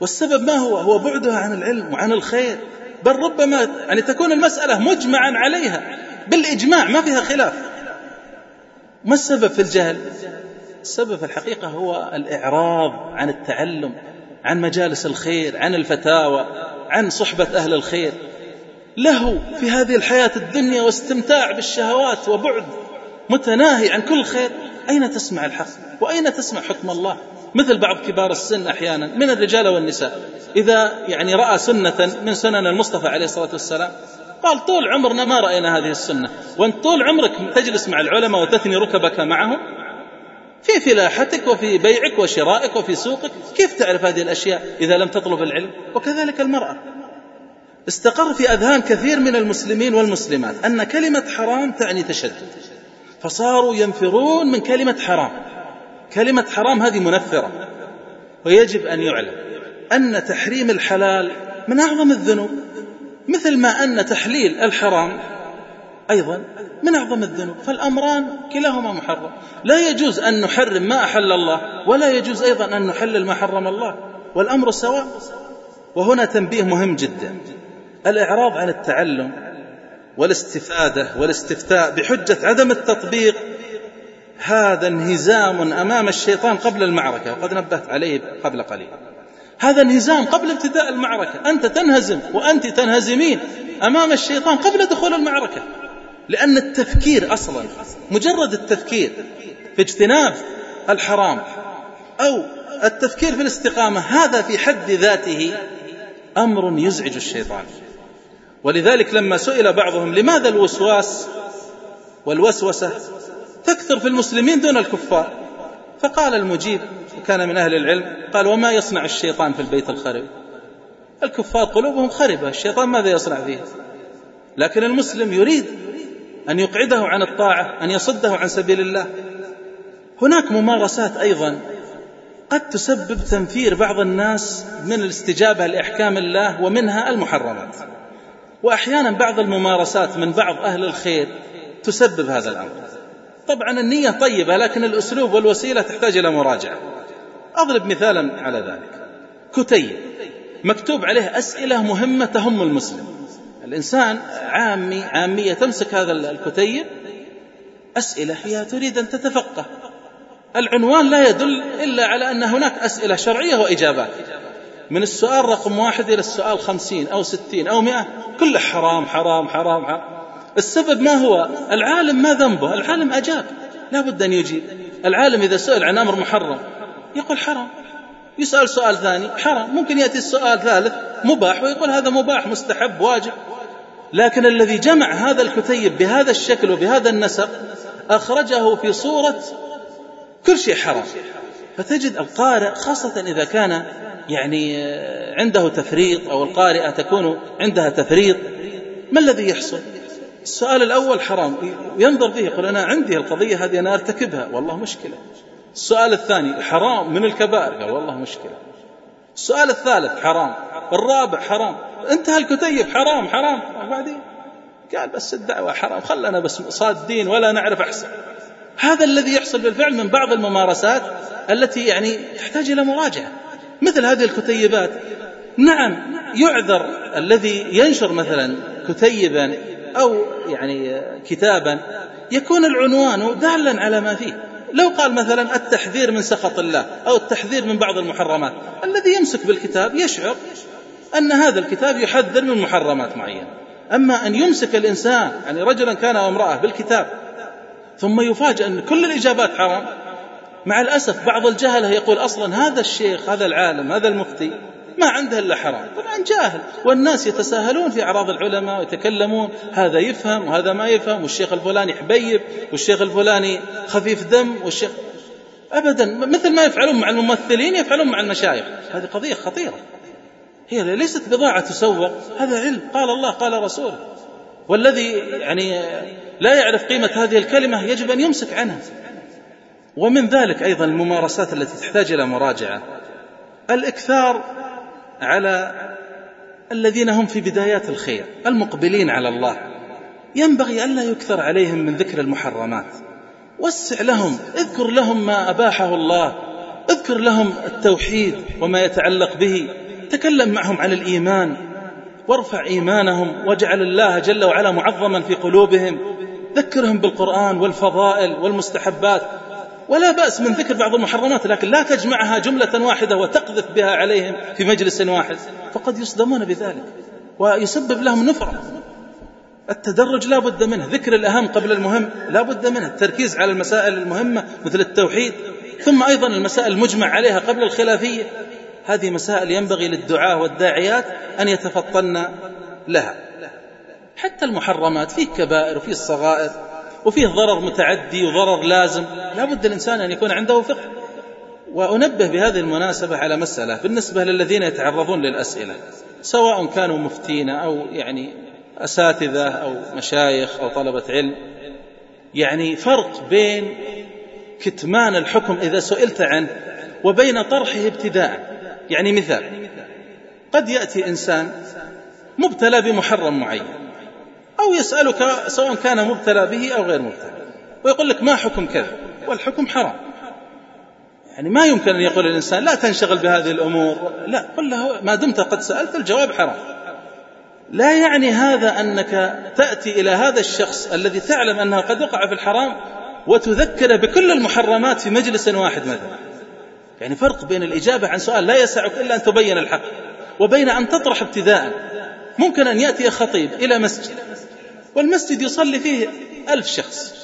والسبب ما هو؟ هو بعدها عن العلم وعن الخير. بل ربما يعني تكون المسألة مجمعا عليها. بالإجماع ما فيها خلاف. ما السبب في الجهل؟ السبب في الحقيقة هو الإعراض عن التعلم عن مجالس الخير عن الفتاوى عن صحبة أهل الخير. له في هذه الحياة الدنيا واستمتاع بالشهوات وبعد متناهي عن كل خير. أين تسمع الحق؟ وأين تسمع حكم الله؟ مثل بعض كبار السن أحيانا من الرجال والنساء. إذا يعني رأى سنة من سنن المصطفى عليه الصلاة والسلام قال طول عمرنا ما رأينا هذه السنة. وأنت طول عمرك تجلس مع العلماء وتثني ركبك معهم؟ في فلاحتك وفي بيعك وشرائك وفي سوقك. كيف تعرف هذه الأشياء إذا لم تطلب العلم؟ وكذلك المرأة. استقر في أذهان كثير من المسلمين والمسلمات. أن كلمة حرام تعني تشدد. فصاروا ينفرون من كلمة حرام. كلمة حرام هذه منفرة. ويجب أن يعلم أن تحريم الحلال من أعظم الذنوب. مثل ما أن تحليل الحرام أيضا من أعظم الذنوب. فالأمران كلاهما محرم. لا يجوز أن نحرم ما أحل الله ولا يجوز أيضا أن نحلل ما حرم الله. والأمر سواء. وهنا تنبيه مهم جدا. الإعراض عن التعلم والاستفادة والاستفتاء بحجة عدم التطبيق هذا انهزام أمام الشيطان قبل المعركة وقد نبهت عليه قبل قليل. هذا انهزام قبل ابتداء المعركة أنت تنهزم وأنت تنهزمين أمام الشيطان قبل دخول المعركة لأن التفكير أصلا مجرد التفكير في اجتناب الحرام أو التفكير في الاستقامة هذا في حد ذاته أمر يزعج الشيطان. ولذلك لما سئل بعضهم لماذا الوسواس والوسوسة تكثر في المسلمين دون الكفار؟ فقال المجيب وكان من أهل العلم قال وما يصنع الشيطان في البيت الخرب؟ الكفار قلوبهم خربة الشيطان ماذا يصنع فيه؟ لكن المسلم يريد أن يقعده عن الطاعة أن يصده عن سبيل الله. هناك ممارسات أيضا قد تسبب تنفير بعض الناس من الاستجابة لأحكام الله ومنها المحرمات. وأحيانا بعض الممارسات من بعض أهل الخير تسبب هذا الأمر. طبعا النية طيبة لكن الأسلوب والوسيلة تحتاج إلى مراجعة. أضرب مثالا على ذلك. كتيب. مكتوب عليه أسئلة مهمة تهم المسلم. الإنسان عامي عامية تمسك هذا الكتيب. أسئلة هي تريد أن تتفقه. العنوان لا يدل إلا على أن هناك أسئلة شرعية وإجابات. من السؤال رقم واحد إلى السؤال خمسين أو ستين أو مئة كله حرام حرام حرام, حرام. السبب ما هو؟ العالم ما ذنبه العالم أجاب. لا بد أن يجيب. العالم إذا سئل عن أمر محرم يقول حرام. يسأل سؤال ثاني حرام. ممكن يأتي السؤال ثالث مباح ويقول هذا مباح مستحب واجب. لكن الذي جمع هذا الكتيب بهذا الشكل وبهذا النسق أخرجه في صورة كل شيء حرام. فتجد القارئ خاصة إذا كان يعني عنده تفريط أو القارئة تكون عندها تفريط ما الذي يحصل؟ السؤال الأول حرام ينظر فيه يقول أنا عندي القضية هذه أنا أرتكبها والله مشكلة. السؤال الثاني حرام من الكبائر؟ قال والله مشكلة. السؤال الثالث حرام. الرابع حرام. انتهى الكتيب حرام حرام. وبعدين قال بس الدعوة حرام خلنا بس صادين ولا نعرف أحسن. هذا الذي يحصل بالفعل من بعض الممارسات التي يعني تحتاج إلى مراجعة. مثل هذه الكتيبات. نعم يعذر الذي ينشر مثلا كتيبا أو يعني كتابا يكون العنوان دالا على ما فيه. لو قال مثلا التحذير من سخط الله أو التحذير من بعض المحرمات الذي يمسك بالكتاب يشعر أن هذا الكتاب يحذر من محرمات معينة. أما أن يمسك الإنسان يعني رجلا كان أو امرأة بالكتاب ثم يفاجأ أن كل الإجابات حرام. مع الأسف بعض الجهلة يقول أصلا هذا الشيخ هذا العالم هذا المفتي ما عنده إلا حرام. طبعا جاهل. والناس يتساهلون في أعراض العلماء ويتكلمون هذا يفهم وهذا ما يفهم والشيخ الفلاني حبيب والشيخ الفلاني خفيف دم والشيخ أبدا. مثل ما يفعلون مع الممثلين يفعلون مع المشايخ. هذه قضية خطيرة. هي ليست بضاعة تسوق هذا علم. قال الله قال رسوله. والذي يعني لا يعرف قيمة هذه الكلمة يجب أن يمسك عنها. ومن ذلك أيضا الممارسات التي تحتاج إلى مراجعة. الإكثار على الذين هم في بدايات الخير المقبلين على الله. ينبغي ألا يكثر عليهم من ذكر المحرمات. وسع لهم اذكر لهم ما أباحه الله. اذكر لهم التوحيد وما يتعلق به. تكلم معهم عن الإيمان. وارفع إيمانهم واجعل الله جل وعلا معظما في قلوبهم. ذكرهم بالقرآن والفضائل والمستحبات. ولا بأس من ذكر بعض المحرمات لكن لا تجمعها جملة واحدة وتقذف بها عليهم في مجلس واحد. فقد يصدمون بذلك ويسبب لهم نفرة التدرج لا بد منه ذكر الأهم قبل المهم لا بد منه التركيز على المسائل المهمة مثل التوحيد ثم أيضا المسائل المجمع عليها قبل الخلافية. هذه مسائل ينبغي للدعاة والداعيات أن يتفطن لها. حتى المحرمات فيه كبائر وفيه الصغائر وفيه ضرر متعدي وضرر لازم لا بد الإنسان أن يكون عنده فقه. وأنبه بهذه المناسبة على مسألة بالنسبة للذين يتعرضون للأسئلة سواء كانوا مفتين أو يعني أساتذة أو مشايخ أو طلبة علم. يعني فرق بين كتمان الحكم إذا سئلت عنه وبين طرحه ابتداء. يعني مثال قد يأتي إنسان مبتلى بمحرم معين أو يسألك سواء كان مبتلى به أو غير مبتلى ويقول لك ما حكم كذا؟ والحكم حرام. يعني ما يمكن أن يقول الإنسان لا تنشغل بهذه الأمور لا قل له ما دمت قد سألت الجواب حرام. لا يعني هذا أنك تأتي إلى هذا الشخص الذي تعلم أنه قد وقع في الحرام وتذكره بكل المحرمات في مجلس واحد مثلا. يعني فرق بين الإجابة عن سؤال لا يسعك إلا أن تبين الحق وبين أن تطرح ابتداء. ممكن أن يأتي خطيب إلى مسجد والمسجد يصلي فيه ألف شخص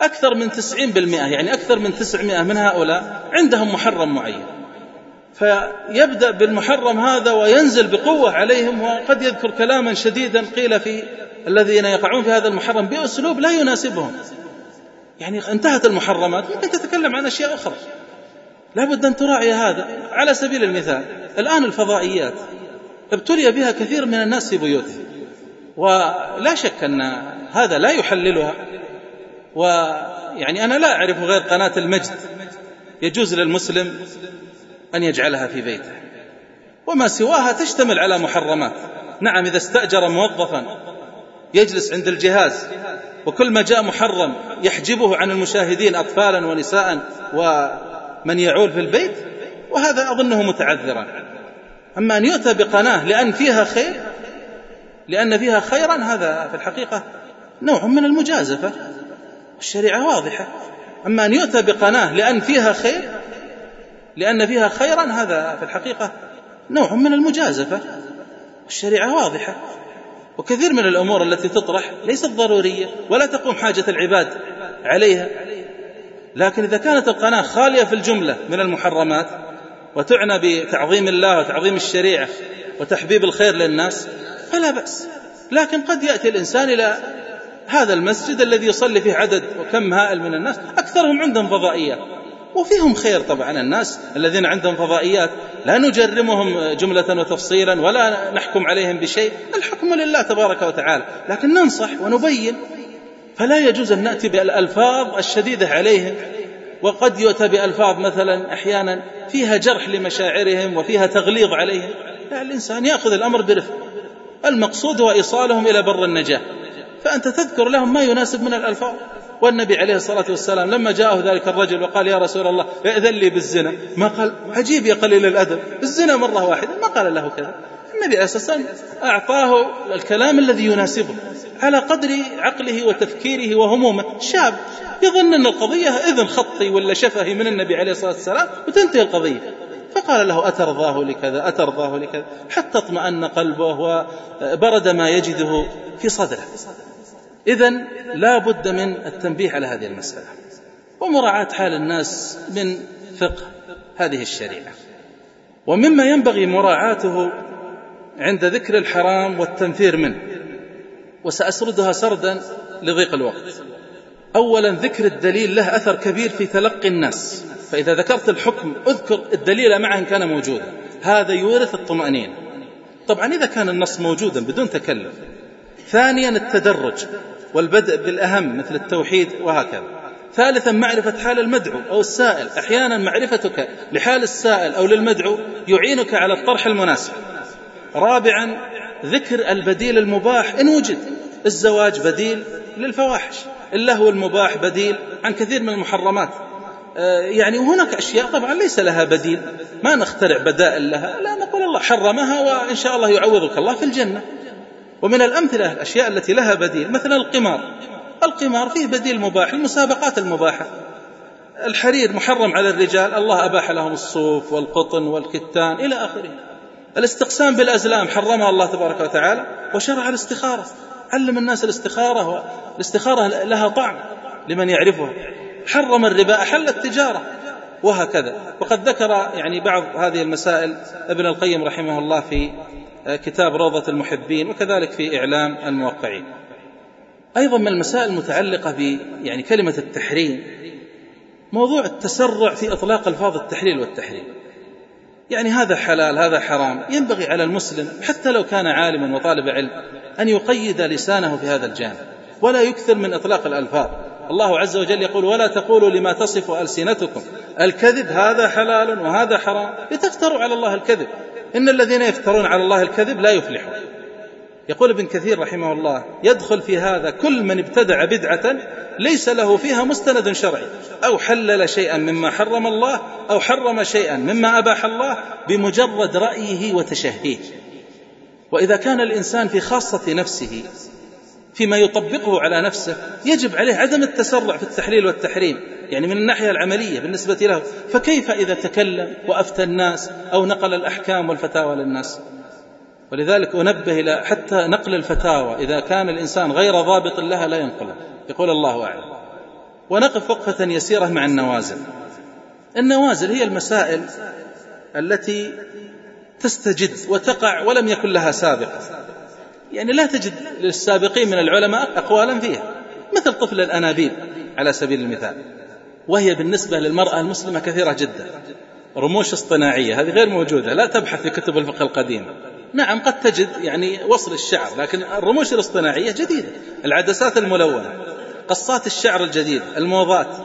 أكثر من تسعين بالمئة يعني أكثر من تسعمائة من هؤلاء عندهم محرم معين. فيبدأ بالمحرم هذا وينزل بقوة عليهم وقد يذكر كلاما شديدا قيل في الذين يقعون في هذا المحرم بأسلوب لا يناسبهم. يعني انتهت المحرمات ممكن تتكلم عن أشياء أخرى. لا بد أن تراعي هذا. على سبيل المثال الآن الفضائيات ابتلي بها كثير من الناس في بيوتهم ولا شك أن هذا لا يحللها. ويعني أنا لا أعرف غير قناة المجد يجوز للمسلم أن يجعلها في بيته. وما سواها تشتمل على محرمات. نعم إذا استأجر موظفا يجلس عند الجهاز وكل ما جاء محرم يحجبه عن المشاهدين أطفالا ونساء ومن يعول في البيت وهذا أظنه متعذرا. أما أن يؤتى بقناة لأن فيها خير لأن فيها خيرا هذا في الحقيقة نوع من المجازفة. الشريعة واضحة. أما أن يؤتى بقناة لأن فيها خير لأن فيها خيرا هذا في الحقيقة نوع من المجازفة. الشريعة واضحة. وكثير من الأمور التي تطرح ليست ضرورية ولا تقوم حاجة العباد عليها. لكن إذا كانت القناة خالية في الجملة من المحرمات وتعنى بتعظيم الله وتعظيم الشريعة وتحبيب الخير للناس فلا بأس. لكن قد يأتي الإنسان إلى هذا المسجد الذي يصلي فيه عدد وكم هائل من الناس أكثرهم عندهم فضائيات وفيهم خير طبعا الناس الذين عندهم فضائيات. لا نجرمهم جملة وتفصيلا ولا نحكم عليهم بشيء. الحكم لله تبارك وتعالى. لكن ننصح ونبين فلا يجوز أن نأتي بالألفاظ الشديدة عليهم وقد يؤتى بألفاظ مثلا أحيانا فيها جرح لمشاعرهم وفيها تغليظ عليهم. لا الإنسان يأخذ الأمر برفق. المقصود هو إيصالهم إلى بر النجاة. فأنت تذكر لهم ما يناسب من الألفاظ. والنبي عليه الصلاة والسلام لما جاءه ذلك الرجل وقال يا رسول الله ائذن لي بالزنا. ما قال عجيب يا قليل الأدب الزنا مرة واحدة. ما قال له كذا. النبي والسلام أعطاه الكلام الذي يناسبه على قدر عقله وتفكيره وهمومه. شاب يظن أن القضية إذن خطي ولا شفهي من النبي عليه الصلاة والسلام وتنتهي القضية. فقال له أترضاه لكذا أترضاه لكذا حتى اطمأن قلبه وبرد ما يجده في صدره. إذا لا بد من التنبيه على هذه المسألة. ومراعاة حال الناس من فقه هذه الشريعة. ومما ينبغي مراعاته عند ذكر الحرام والتنفير منه. وسأسردها سردا لضيق الوقت. أولا ذكر الدليل له أثر كبير في تلقي الناس. فإذا ذكرت الحكم أذكر الدليل معه إن كان موجودا. هذا يورث الطمأنينة. طبعا إذا كان النص موجودا بدون تكلف. ثانيا التدرج والبدء بالأهم مثل التوحيد وهكذا. ثالثا معرفة حال المدعو أو السائل. أحيانا معرفتك لحال السائل أو للمدعو يعينك على الطرح المناسب. رابعا ذكر البديل المباح إن وجد. الزواج بديل للفواحش. اللهو المباح بديل عن كثير من المحرمات. آه، يعني هناك أشياء طبعا ليس لها بديل. ما نخترع بدائل لها. لا نقول الله حرمها وإن شاء الله يعوضك الله في الجنة. ومن الأمثلة الأشياء التي لها بديل. مثلا القمار. القمار فيه بديل مباح المسابقات المباحة. الحرير محرم على الرجال. الله أباح لهم الصوف والقطن والكتان إلى آخره. الاستقسام بالأزلام حرمها الله تبارك وتعالى وشرع الاستخارة. علم الناس الاستخارة والاستخارة لها طعم لمن يعرفها. حرم الربا أحل التجارة وهكذا. وقد ذكر يعني بعض هذه المسائل ابن القيم رحمه الله في كتاب روضة المحبين وكذلك في إعلام الموقعين. أيضا من المسائل المتعلقة ب يعني كلمة التحريم موضوع التسرع في إطلاق ألفاظ التحليل والتحريم. يعني هذا حلال هذا حرام. ينبغي على المسلم حتى لو كان عالما وطالب علم أن يقيد لسانه في هذا الجانب. ولا يكثر من إطلاق الألفاظ. الله عز وجل يقول ولا تقولوا لما تصف ألسنتكم الكذب هذا حلال وهذا حرام. لتفتروا على الله الكذب. إن الذين يفترون على الله الكذب لا يفلحون. يقول ابن كثير رحمه الله يدخل في هذا كل من ابتدع بدعة ليس له فيها مستند شرعي. أو حلل شيئا مما حرم الله أو حرم شيئا مما أباح الله بمجرد رأيه وتشهيه. وإذا كان الإنسان في خاصة نفسه فيما يطبقه على نفسه يجب عليه عدم التسرع في التحليل والتحريم. يعني من الناحية العملية بالنسبة له فكيف إذا تكلم وأفتى الناس أو نقل الأحكام والفتاوى للناس؟ ولذلك أنبه إلى حتى نقل الفتاوى إذا كان الإنسان غير ضابط لها لا ينقلها يقول الله أعلم. ونقف وقفة يسيرة مع النوازل. النوازل هي المسائل التي تستجد وتقع ولم يكن لها سابقة يعني لا تجد للسابقين من العلماء أقوالا فيها. مثل طفل الأنابيب على سبيل المثال. وهي بالنسبة للمرأة المسلمة كثيرة جدا. رموش اصطناعية هذه غير موجودة لا تبحث في كتب الفقه القديمة. نعم قد تجد يعني وصل الشعر لكن الرموش الاصطناعية جديدة. العدسات الملونة قصات الشعر الجديد الموضات.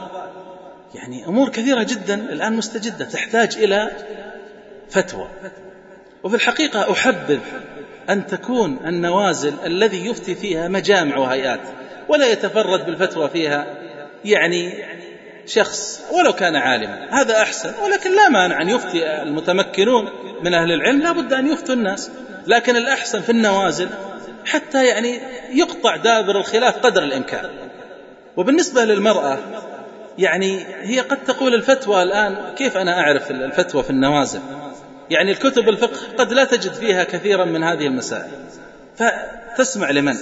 يعني أمور كثيرة جدا الآن مستجدة تحتاج إلى فتوى. وفي الحقيقة أحبذ أن تكون النوازل الذي يفتي فيها مجامع وهيئات ولا يتفرد بالفتوى فيها. يعني شخص ولو كان عالما. هذا أحسن. ولكن لا مانع أن يفتي المتمكنون من أهل العلم. لا بد أن يفتوا الناس. لكن الأحسن في النوازل حتى يعني يقطع دابر الخلاف قدر الإمكان. وبالنسبة للمرأة يعني هي قد تقول الفتوى الآن كيف أنا أعرف الفتوى في النوازل؟ يعني الكتب الفقه قد لا تجد فيها كثيرا من هذه المسائل. فتسمع لمن؟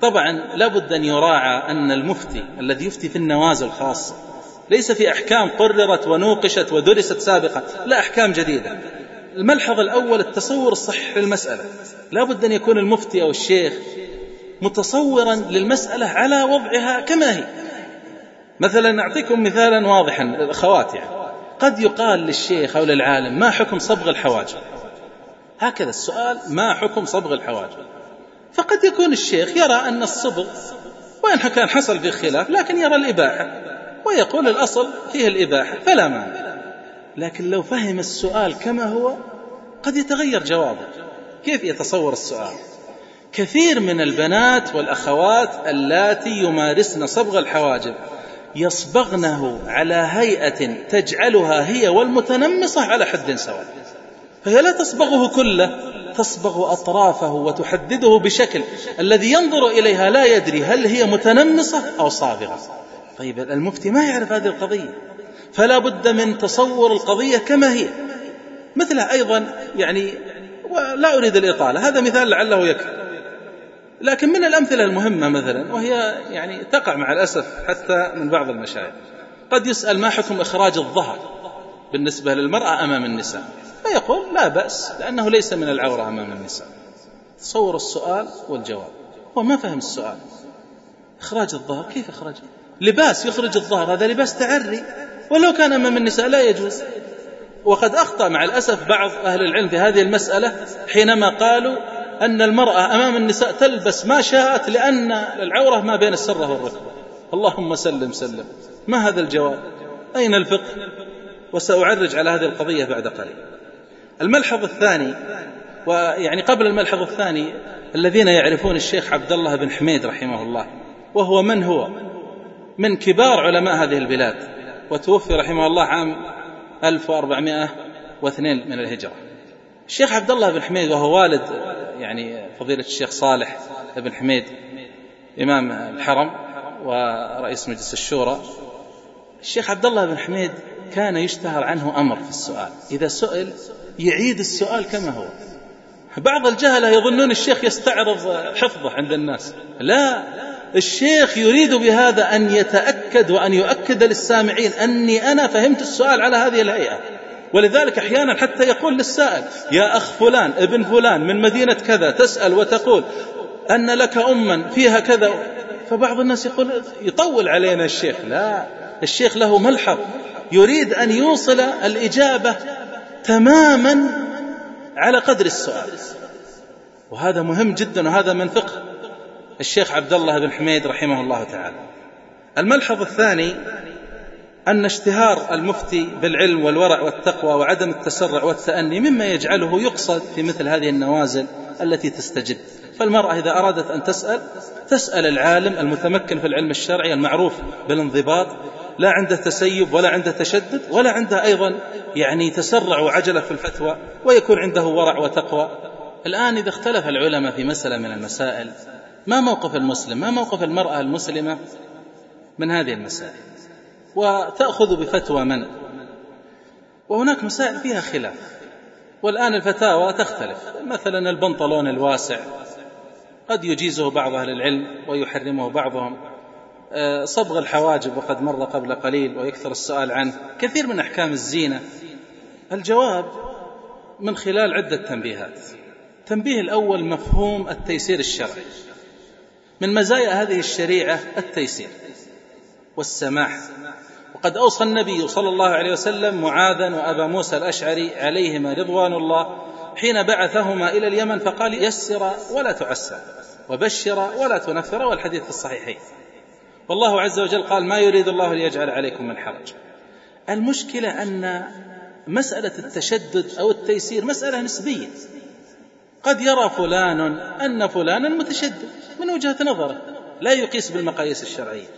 طبعا لابد أن يراعى أن المفتي الذي يفتي في النوازل خاصة ليس في أحكام قررت ونوقشت ودرست سابقا لا أحكام جديدة. الملحظ الأول التصور الصحيح للمسألة لابد أن يكون المفتي أو الشيخ متصورا للمسألة على وضعها كما هي. مثلا أعطيكم مثالا واضحا الأخوات يعني. قد يقال للشيخ أو للعالم ما حكم صبغ الحواجب هكذا السؤال ما حكم صبغ الحواجب فقد يكون الشيخ يرى أن الصبغ وإن كان حصل فيه خلاف لكن يرى الإباحة. ويقول الأصل فيه الإباحة فلا مانع. لكن لو فهم السؤال كما هو قد يتغير جوابه. كيف يتصور السؤال؟ كثير من البنات والأخوات اللاتي يمارسن صبغ الحواجب يصبغنه على هيئة تجعلها هي والمتنمصة على حد سواء. فهي لا تصبغه كله تصبغ أطرافه وتحدده بشكل الذي ينظر إليها لا يدري هل هي متنمصة أو صابغة. طيب المفتي ما يعرف هذه القضية. فلا بد من تصور القضية كما هي. مثلها أيضا يعني ولا أريد الإطالة هذا مثال لعله يكفي. لكن من الأمثلة المهمة مثلا وهي يعني تقع مع الأسف حتى من بعض المشايخ. قد يسأل ما حكم إخراج الظهر بالنسبة للمرأة أمام النساء؟ فيقول لا بأس لأنه ليس من العورة أمام النساء. تصور السؤال والجواب. هو ما فهم السؤال. إخراج الظهر كيف إخراج لباس يخرج الظهر هذا لباس تعري. ولو كان أمام النساء لا يجوز. وقد أخطأ مع الأسف بعض أهل العلم في هذه المسألة حينما قالوا أن المرأة أمام النساء تلبس ما شاءت لأن العورة ما بين السرة والركبة اللهم سلم سلم. ما هذا الجواب؟ أين الفقه؟ وسأعرج على هذه القضية بعد قليل. الملحظ الثاني ويعني قبل الملحظ الثاني الذين يعرفون الشيخ عبد الله بن حميد رحمه الله وهو من هو؟ من كبار علماء هذه البلاد. وتوفي رحمه الله عام 1402 من الهجرة. الشيخ عبد الله بن حميد وهو والد يعني فضيلة الشيخ صالح بن حميد إمام الحرم ورئيس مجلس الشورى. الشيخ عبد الله بن حميد كان يشتهر عنه أمر في السؤال. إذا سئل يعيد السؤال كما هو. بعض الجهلة يظنون الشيخ يستعرض حفظه عند الناس. لا الشيخ يريد بهذا أن يتأكد وأن يؤكد للسامعين أني أنا فهمت السؤال على هذه الهيئة. ولذلك أحيانا حتى يقول للسائل يا أخ فلان ابن فلان من مدينة كذا تسأل وتقول أن لك أما فيها كذا. فبعض الناس يقول يطول علينا الشيخ. لا الشيخ له ملحظ يريد أن يوصل الإجابة تماما على قدر السؤال. وهذا مهم جدا وهذا من فقه. الشيخ عبد الله بن حميد رحمه الله تعالى. الملحظ الثاني أن اشتهار المفتي بالعلم والورع والتقوى وعدم التسرع والتأني مما يجعله يقصد في مثل هذه النوازل التي تستجد. فالمرأة إذا أرادت أن تسأل تسأل العالم المتمكن في العلم الشرعي المعروف بالانضباط لا عنده تسيب ولا عنده تشدد ولا عنده أيضا يعني تسرع وعجلة في الفتوى ويكون عنده ورع وتقوى. الآن إذا اختلف العلماء في مسألة من المسائل ما موقف المسلم؟ ما موقف المرأة المسلمة من هذه المسائل؟ وتأخذ بفتوى من؟ وهناك مسائل فيها خلاف. والآن الفتاوى تختلف. مثلا البنطلون الواسع قد يجيزه بعض أهل العلم ويحرمه بعضهم. آه، صبغ الحواجب وقد مر قبل قليل ويكثر السؤال عنه. كثير من أحكام الزينة. الجواب من خلال عدة تنبيهات. التنبيه الأول مفهوم التيسير الشرعي. من مزايا هذه الشريعة التيسير والسماح. وقد أوصى النبي صلى الله عليه وسلم معاذا وأبا موسى الأشعري عليهما رضوان الله حين بعثهما إلى اليمن فقال يسر ولا تعسر وبشر ولا تنفر والحديث في الصحيحين. والله عز وجل قال ما يريد الله ليجعل عليكم من حرج. المشكلة أن مسألة التشدد أو التيسير مسألة نسبية. قد يرى فلان أن فلانا متشدد من وجهة نظره لا يقيس بالمقاييس الشرعية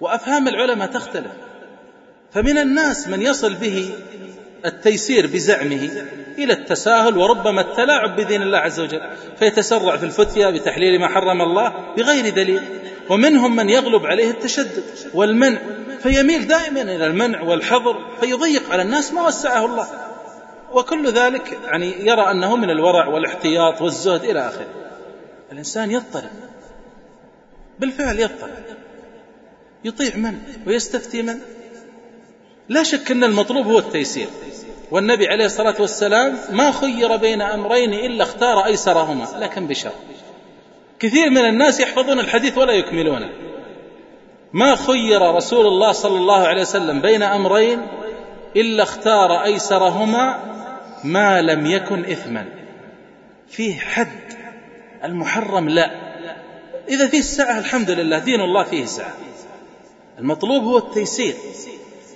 وأفهام العلماء تختلف. فمن الناس من يصل به التيسير بزعمه إلى التساهل وربما التلاعب بدين الله عز وجل فيتسرع في الفتيا بتحليل ما حرم الله بغير دليل. ومنهم من يغلب عليه التشدد والمنع فيميل دائما إلى المنع والحظر فيضيق على الناس ما وسعه الله. وكل ذلك يعني يرى أنه من الورع والاحتياط والزهد إلى آخره. الإنسان يضطرب. بالفعل يضطرب. يطيع من؟ ويستفتي من؟ لا شك أن المطلوب هو التيسير. والنبي عليه الصلاة والسلام ما خير بين أمرين إلا اختار أيسرهما لكن بشر. كثير من الناس يحفظون الحديث ولا يكملونه. ما خير رسول الله صلى الله عليه وسلم بين أمرين إلا اختار أيسرهما ما لم يكن إثما. فيه حد. المحرم لا. إذا فيه السعة الحمد لله دين الله فيه سعة المطلوب هو التيسير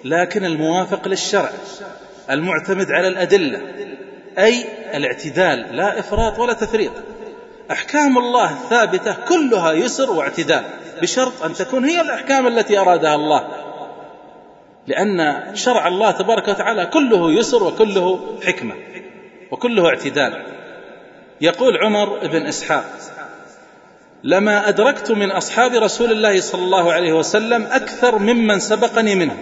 لكن الموافق للشرع المعتمد على الأدلة أي الاعتدال لا إفراط ولا تفريط. أحكام الله الثابتة كلها يسر واعتدال بشرط أن تكون هي الأحكام التي أرادها الله. لأن شرع الله تبارك وتعالى كله يسر وكله حكمة وكله اعتدال. يقول عمر بن إسحاق لما أدركت من أصحاب رسول الله صلى الله عليه وسلم أكثر ممن سبقني منه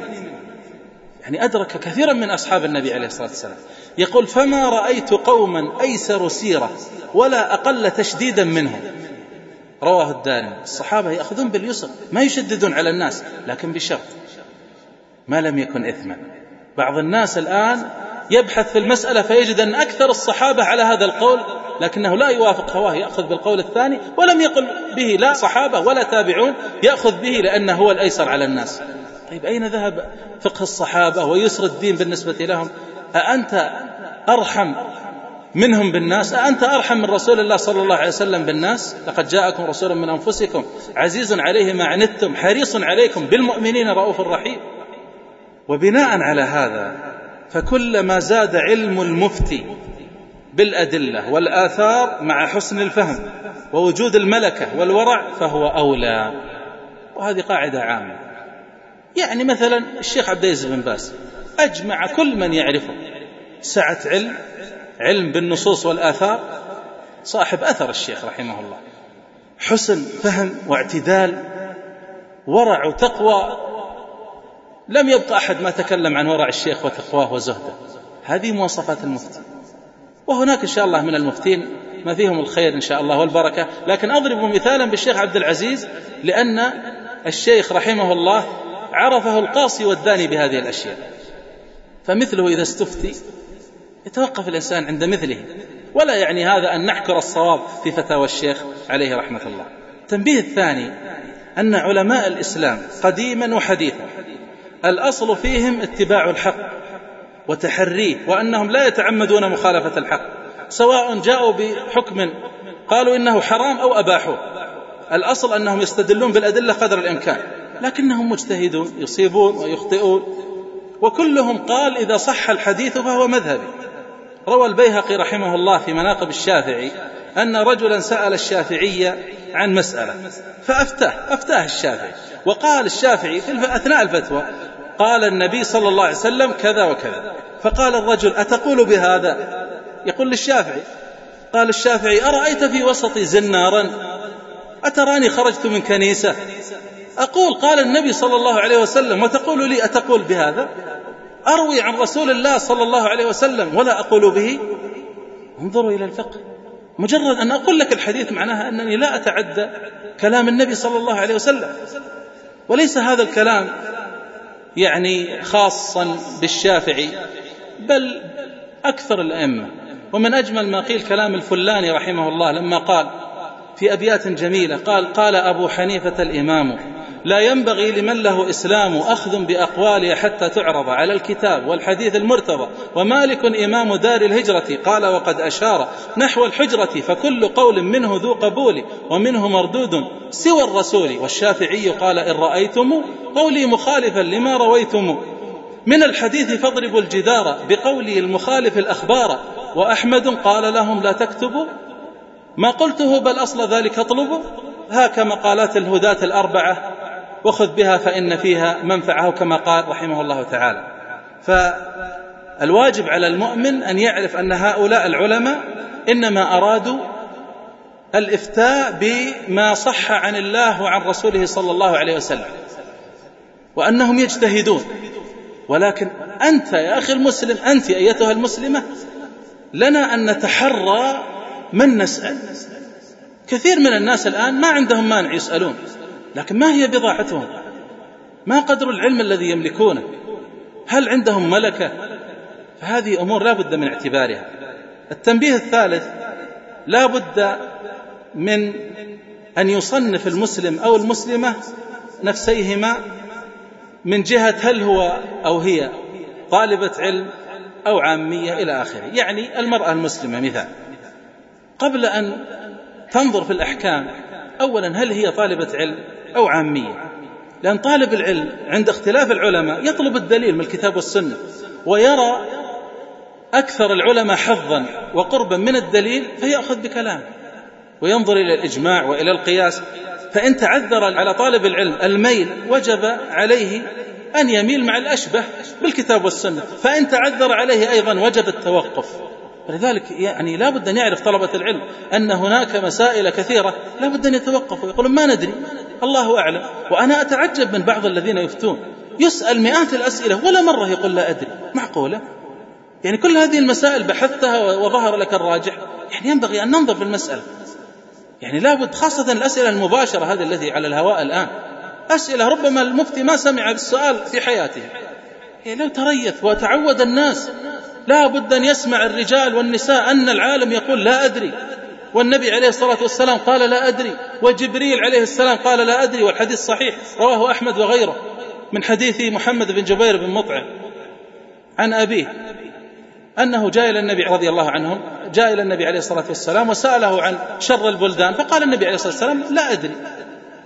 يعني أدرك كثيرا من أصحاب النبي عليه الصلاة والسلام. يقول فما رأيت قوما أيسر سيرة ولا أقل تشديدا منهم. رواه الدارمي. الصحابة يأخذون باليسر ما يشددون على الناس لكن بشرط. ما لم يكن إثما. بعض الناس الآن يبحث في المسألة فيجد أن أكثر الصحابة على هذا القول لكنه لا يوافق هواه يأخذ بالقول الثاني ولم يقل به لا صحابة ولا تابعون يأخذ به لأنه هو الأيسر على الناس. طيب أين ذهب فقه الصحابة ويسر الدين بالنسبة لهم؟ أأنت أرحم منهم بالناس؟ أأنت أرحم من رسول الله صلى الله عليه وسلم بالناس؟ لقد جاءكم رسول من أنفسكم عزيز عليه ما عنتم حريص عليكم بالمؤمنين رؤوف رحيم. وبناء على هذا فكلما زاد علم المفتي بالأدلة والآثار مع حسن الفهم ووجود الملكة والورع فهو أولى. وهذه قاعدة عامة. يعني مثلا الشيخ عبد العزيز بن باز أجمع كل من يعرفه سعة علم علم بالنصوص والآثار صاحب أثر الشيخ رحمه الله. حسن فهم واعتدال ورع وتقوى لم يبقى أحد ما تكلم عن ورع الشيخ وتقواه وزهده. هذه مواصفات المفتي. وهناك إن شاء الله من المفتين ما فيهم الخير إن شاء الله والبركة. لكن أضرب مثالا بالشيخ عبد العزيز لأن الشيخ رحمه الله عرفه القاصي والداني بهذه الأشياء. فمثله إذا استفتي يتوقف الإنسان عند مثله. ولا يعني هذا أن نحكر الصواب في فتاوى الشيخ عليه رحمة الله. التنبيه الثاني أن علماء الإسلام قديما وحديثا الأصل فيهم اتباع الحق وتحريه وأنهم لا يتعمدون مخالفة الحق سواء جاءوا بحكم قالوا إنه حرام أو أباحوه الأصل أنهم يستدلون بالأدلة قدر الإمكان لكنهم مجتهدون يصيبون ويخطئون وكلهم قال إذا صح الحديث فهو مذهبي. روى البيهقي رحمه الله في مناقب الشافعي أن رجلا سأل الشافعي عن مسألة فأفتاه أفتاه الشافعي وقال الشافعي في أثناء الفتوى قال النبي صلى الله عليه وسلم كذا وكذا. فقال الرجل أتقول بهذا؟ يقول للشافعي. قال الشافعي أرأيت في وسطي زنارا؟ أتراني خرجت من كنيسة؟ أقول قال النبي صلى الله عليه وسلم وتقول لي أتقول بهذا؟ أروي عن رسول الله صلى الله عليه وسلم ولا أقول به؟ انظروا إلى الفقه. مجرد أن أقول لك الحديث معناها أنني لا أتعدى كلام النبي صلى الله عليه وسلم. وليس هذا الكلام يعني خاصا بالشافعي بل أكثر الأئمة. ومن أجمل ما قيل كلام الفلاني رحمه الله لما قال في أبيات جميلة قال قال أبو حنيفة الإمام لا ينبغي لمن له إسلام أخذ بأقواله حتى تعرض على الكتاب والحديث المرتضى. ومالك إمام دار الهجرة قال وقد أشار نحو الحجرة فكل قول منه ذو قبول ومنه مردود سوى الرسول. والشافعي قال إن رأيتم قولي مخالفا لما رويتم. من الحديث فاضربوا الجدار بقوله المخالف الأخبار. وأحمد قال لهم لا تكتبوا ما قلته بل أصل ذلك اطلبوا. هاك مقالات الهداة الأربعة. وخذ بها فإن فيها منفعه كما قال رحمه الله تعالى. فالواجب على المؤمن أن يعرف أن هؤلاء العلماء إنما أرادوا الإفتاء بما صح عن الله وعن رسوله صلى الله عليه وسلم وأنهم يجتهدون. ولكن أنت يا أخي المسلم أنت أيتها المسلمة لنا أن نتحرى من نسأل. كثير من الناس الآن ما عندهم مانع يسألون. لكن ما هي بضاعتهم؟ ما قدر العلم الذي يملكونه؟ هل عندهم ملكة؟ فهذه أمور لا بد من اعتبارها. التنبيه الثالث لا بد من أن يصنف المسلم أو المسلمة نفسيهما من جهة هل هو أو هي طالبة علم أو عامية إلى آخره. يعني المرأة المسلمة مثال. قبل أن تنظر في الأحكام أولا هل هي طالبة علم؟ أو عامية. لأن طالب العلم عند اختلاف العلماء يطلب الدليل من الكتاب والسنة ويرى أكثر العلماء حظا وقربا من الدليل فيأخذ بكلامه وينظر إلى الإجماع وإلى القياس. فإن تعذر على طالب العلم الميل وجب عليه أن يميل مع الأشبه بالكتاب والسنة. فإن تعذر عليه أيضا وجب التوقف. ولذلك يعني لا بد أن يعرف طلبة العلم أن هناك مسائل كثيرة لا بد أن يتوقفوا يقولون ما ندري. الله أعلم. وأنا أتعجب من بعض الذين يفتون. يسأل مئات الأسئلة ولا مرة يقول لا أدري. معقولة؟ يعني كل هذه المسائل بحثتها وظهر لك الراجح. يعني ينبغي أن ننظر في المسألة. يعني لابد خاصة الأسئلة المباشرة هذه التي على الهواء الآن. أسئلة ربما المفتي ما سمع بالسؤال في حياته. يعني لو تريث وتعود الناس لا بد أن يسمع الرجال والنساء أن العالم يقول لا أدري. والنبي عليه الصلاة والسلام قال لا أدري. وجبريل عليه السلام قال لا أدري. والحديث صحيح. رواه أحمد وغيره. من حديث محمد بن جبير بن مطعم. عن أبيه. أنه جاء إلى النبي رضي الله عنهم جاء إلى النبي عليه الصلاة والسلام وسأله عن شر البلدان. فقال النبي عليه الصلاة والسلام لا أدري.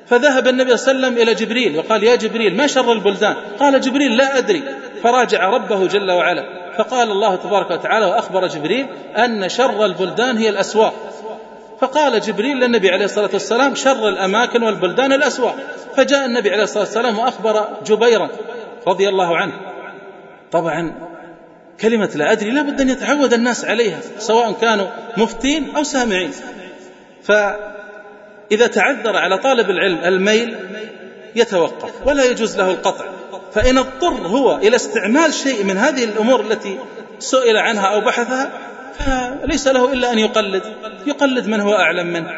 فذهب النبي صلى الله عليه وسلم إلى جبريل. وقال يا جبريل ما شر البلدان؟ قال جبريل لا أدري. فراجع ربه جل وعلا. فقال الله تبارك وتعالى وأخبر جبريل أن شر البلدان هي الأسواق. فقال جبريل للنبي عليه الصلاة والسلام شر الأماكن والبلدان الأسواق. فجاء النبي عليه الصلاة والسلام وأخبر جبيرا رضي الله عنه. طبعا كلمة لا أدري لا بد أن يتعود الناس عليها سواء كانوا مفتين أو سامعين. فإذا تعذر على طالب العلم الميل يتوقف ولا يجوز له القطع. فإن اضطر هو إلى استعمال شيء من هذه الأمور التي سئل عنها أو بحثها فليس له إلا أن يقلد يقلد من هو أعلم منه.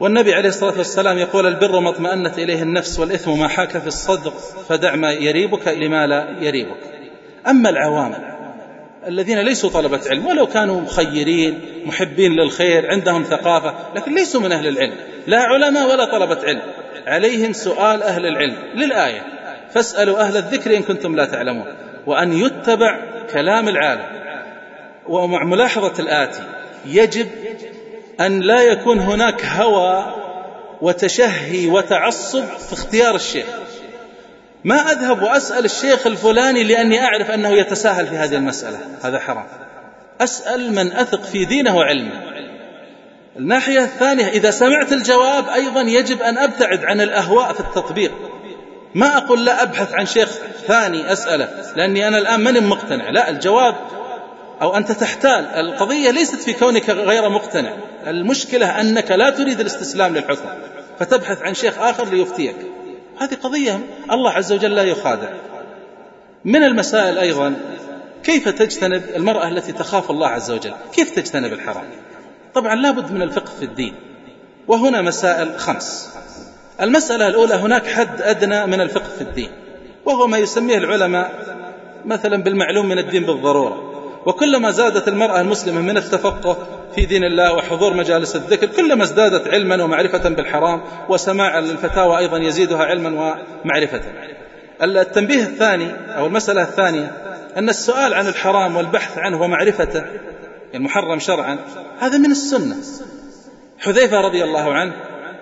والنبي عليه الصلاة والسلام يقول البر ما اطمأنت إليه النفس والإثم ما حاك في الصدر فدع ما يريبك لما لا يريبك. أما العوام الذين ليسوا طلبة علم ولو كانوا مخيرين محبين للخير عندهم ثقافة لكن ليسوا من أهل العلم لا علماء ولا طلبة علم عليهم سؤال أهل العلم للآية. فاسألوا أهل الذكر إن كنتم لا تعلمون. وأن يتبع كلام العالم. ومع ملاحظة الآتي يجب أن لا يكون هناك هوى وتشهي وتعصب في اختيار الشيخ. ما أذهب وأسأل الشيخ الفلاني لأني أعرف أنه يتساهل في هذه المسألة. هذا حرام. أسأل من أثق في دينه وعلمه. الناحية الثانية إذا سمعت الجواب أيضا يجب أن أبتعد عن الأهواء في التطبيق. ما أقول لا أبحث عن شيخ ثاني أسأله لأني أنا الآن من مقتنع. لا الجواب أو أنت تحتال. القضية ليست في كونك غير مقتنع. المشكلة أنك لا تريد الاستسلام للحكم فتبحث عن شيخ آخر ليفتيك. هذه قضية الله عز وجل لا يخادع. من المسائل أيضا كيف تجتنب المرأة التي تخاف الله عز وجل؟ كيف تجتنب الحرام؟ طبعا لابد من الفقه في الدين. وهنا مسائل خمس. المسألة الأولى هناك حد أدنى من الفقه في الدين وهو ما يسميه العلماء مثلا بالمعلوم من الدين بالضرورة. وكلما زادت المرأة المسلمة من التفقه في دين الله وحضور مجالس الذكر كلما ازدادت علما ومعرفة بالحرام وسماع الفتاوى أيضا يزيدها علما ومعرفة. التنبيه الثاني أو المسألة الثانية أن السؤال عن الحرام والبحث عنه ومعرفته المحرم شرعا هذا من السنة. حذيفة رضي الله عنه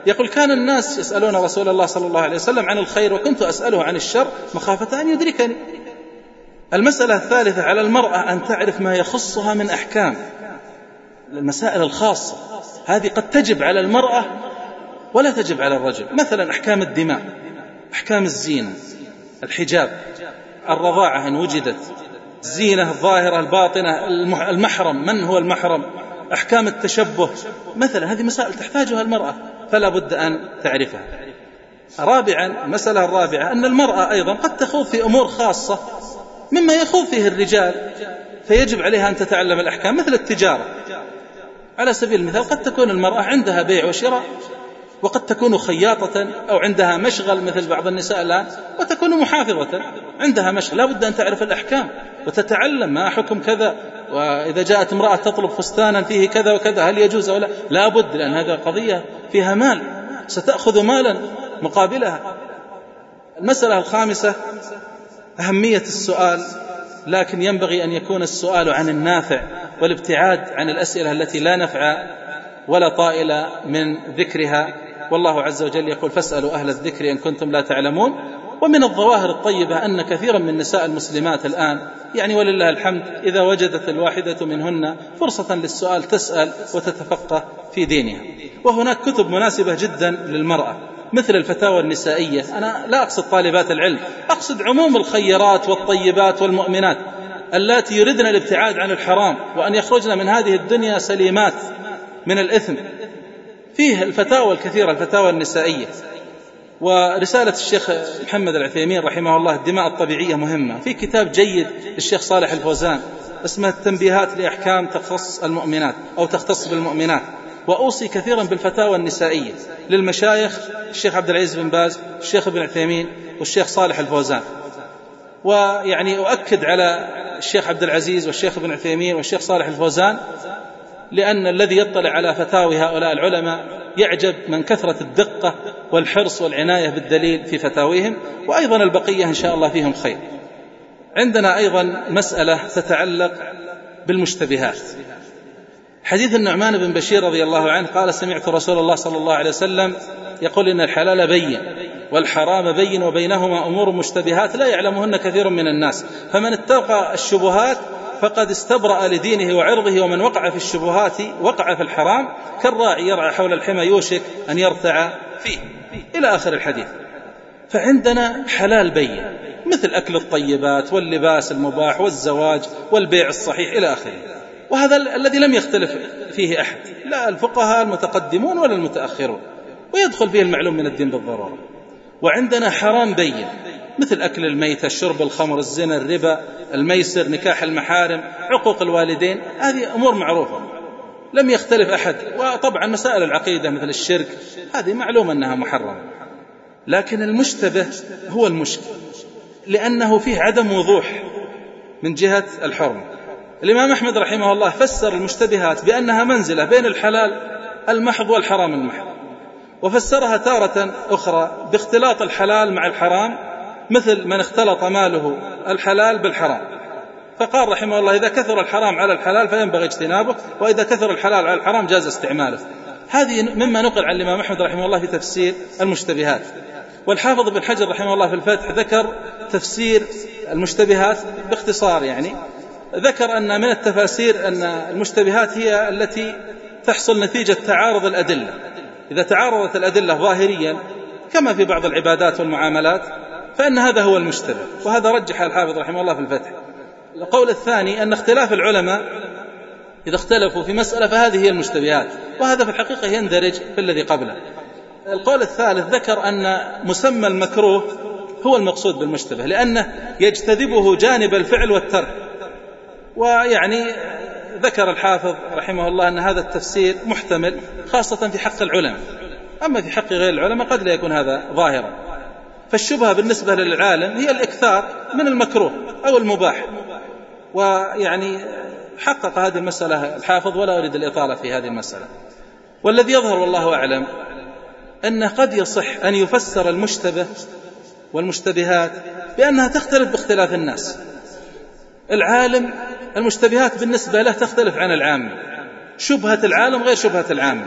يقول كان الناس يسألون رسول الله صلى الله عليه وسلم عن الخير وكنت أسأله عن الشر مخافة أن يدركني. المسألة الثالثة على المرأة أن تعرف ما يخصها من أحكام. المسائل الخاصة. هذه قد تجب على المرأة ولا تجب على الرجل. مثلا أحكام الدماء أحكام الزينة الحجاب الرضاعة إن وجدت الزينة الظاهرة الباطنة المحرم. من هو المحرم؟ أحكام التشبه. مثلا هذه مسائل تحتاجها المرأة فلا بد أن تعرفها. رابعا المسألة الرابعة أن المرأة أيضا قد تخوض في أمور خاصة مما يخوض فيه الرجال فيجب عليها أن تتعلم الأحكام مثل التجارة. على سبيل المثال قد تكون المرأة عندها بيع وشراء وقد تكون خياطة أو عندها مشغل مثل بعض النساء الآن وتكون محافظة عندها مشغل. لا بد أن تعرف الأحكام وتتعلم ما حكم كذا وإذا جاءت امرأة تطلب فستانا فيه كذا وكذا هل يجوز أو لا؟ لا بد لأن هذه قضية فيها مال. ستأخذ مالا مقابلها. المسألة الخامسة أهمية السؤال لكن ينبغي أن يكون السؤال عن النافع والابتعاد عن الأسئلة التي لا نفع ولا طائل من ذكرها. والله عز وجل يقول فاسألوا أهل الذكر إن كنتم لا تعلمون. ومن الظواهر الطيبة أن كثيرا من نساء المسلمات الآن يعني ولله الحمد إذا وجدت الواحدة منهن فرصة للسؤال تسأل وتتفقه في دينها. وهناك كتب مناسبة جدا للمرأة مثل الفتاوى النسائية. أنا لا أقصد طالبات العلم أقصد عموم الخيرات والطيبات والمؤمنات اللاتي يردن الابتعاد عن الحرام وأن يخرجن من هذه الدنيا سليمات من الإثم. فيه الفتاوى الكثيرة الفتاوى النسائية. ورسالة الشيخ محمد العثيمين رحمه الله الدماء الطبيعية مهمة. في كتاب جيد للشيخ صالح الفوزان اسمه التنبيهات لأحكام تخص المؤمنات أو تختص بالمؤمنات. وأوصي كثيرا بالفتاوى النسائية للمشايخ الشيخ عبد العزيز بن باز الشيخ ابن عثيمين والشيخ صالح الفوزان. ويعني أؤكد على الشيخ عبد العزيز والشيخ ابن عثيمين والشيخ صالح الفوزان لأن الذي يطلع على فتاوي هؤلاء العلماء يعجب من كثرة الدقة والحرص والعناية بالدليل في فتاويهم وأيضا البقية إن شاء الله فيهم خير. عندنا أيضا مسألة تتعلق بالمشتبهات. حديث النعمان بن بشير رضي الله عنه قال سمعت رسول الله صلى الله عليه وسلم يقول إن الحلال بين والحرام بين وبينهما أمور مشتبهات لا يعلمهن كثير من الناس فمن اتقى الشبهات فقد استبرأ لدينه وعرضه ومن وقع في الشبهات وقع في الحرام كالراعي يرعى حول الحمى يوشك أن يرتع فيه. إلى آخر الحديث. فعندنا حلال بين مثل أكل الطيبات واللباس المباح والزواج والبيع الصحيح إلى آخره. وهذا الذي لم يختلف فيه أحد لا الفقهاء المتقدمون ولا المتأخرون. ويدخل فيه المعلوم من الدين بالضرورة. وعندنا حرام بين مثل أكل الميتة شرب الخمر الزنا الربا الميسر نكاح المحارم عقوق الوالدين هذه أمور معروفة. لم يختلف أحد. وطبعا مسائل العقيدة مثل الشرك هذه معلومة أنها محرمة. لكن المشتبه هو المشكل لأنه فيه عدم وضوح من جهة الحرمة. الإمام أحمد رحمه الله فسر المشتبهات بأنها منزلة بين الحلال المحض والحرام المحض وفسرها تارة أخرى باختلاط الحلال مع الحرام مثل من اختلط ماله الحلال بالحرام. فقال رحمه الله إذا كثر الحرام على الحلال فينبغي اجتنابه وإذا كثر الحلال على الحرام جاز استعماله. هذه مما نقل عن الإمام أحمد رحمه الله في تفسير المشتبهات. والحافظ بن حجر رحمه الله في الفتح ذكر تفسير المشتبهات باختصار يعني. ذكر أن من التفاسير أن المشتبهات هي التي تحصل نتيجة تعارض الأدلة. إذا تعارضت الأدلة ظاهريا كما في بعض العبادات والمعاملات فإن هذا هو المشتبه. وهذا رجح الحافظ رحمه الله في الفتح. القول الثاني أن اختلاف العلماء إذا اختلفوا في مسألة فهذه هي المشتبهات. وهذا في الحقيقة يندرج في الذي قبله. القول الثالث ذكر أن مسمى المكروه هو المقصود بالمشتبه لأنه يجتذبه جانب الفعل والترك. ويعني ذكر الحافظ رحمه الله أن هذا التفسير محتمل خاصة في حق العلماء. أما في حق غير العلماء قد لا يكون هذا ظاهرا. فالشبهة بالنسبة للعالم هي الإكثار من المكروه أو المباح. ويعني حقق هذه المسألة الحافظ ولا أريد الإطالة في هذه المسألة. والذي يظهر والله أعلم أنه قد يصح أن يفسر المشتبه والمشتبهات بأنها تختلف باختلاف الناس. العالم المشتبهات بالنسبة له تختلف عن العام. شبهة العالم غير شبهة العام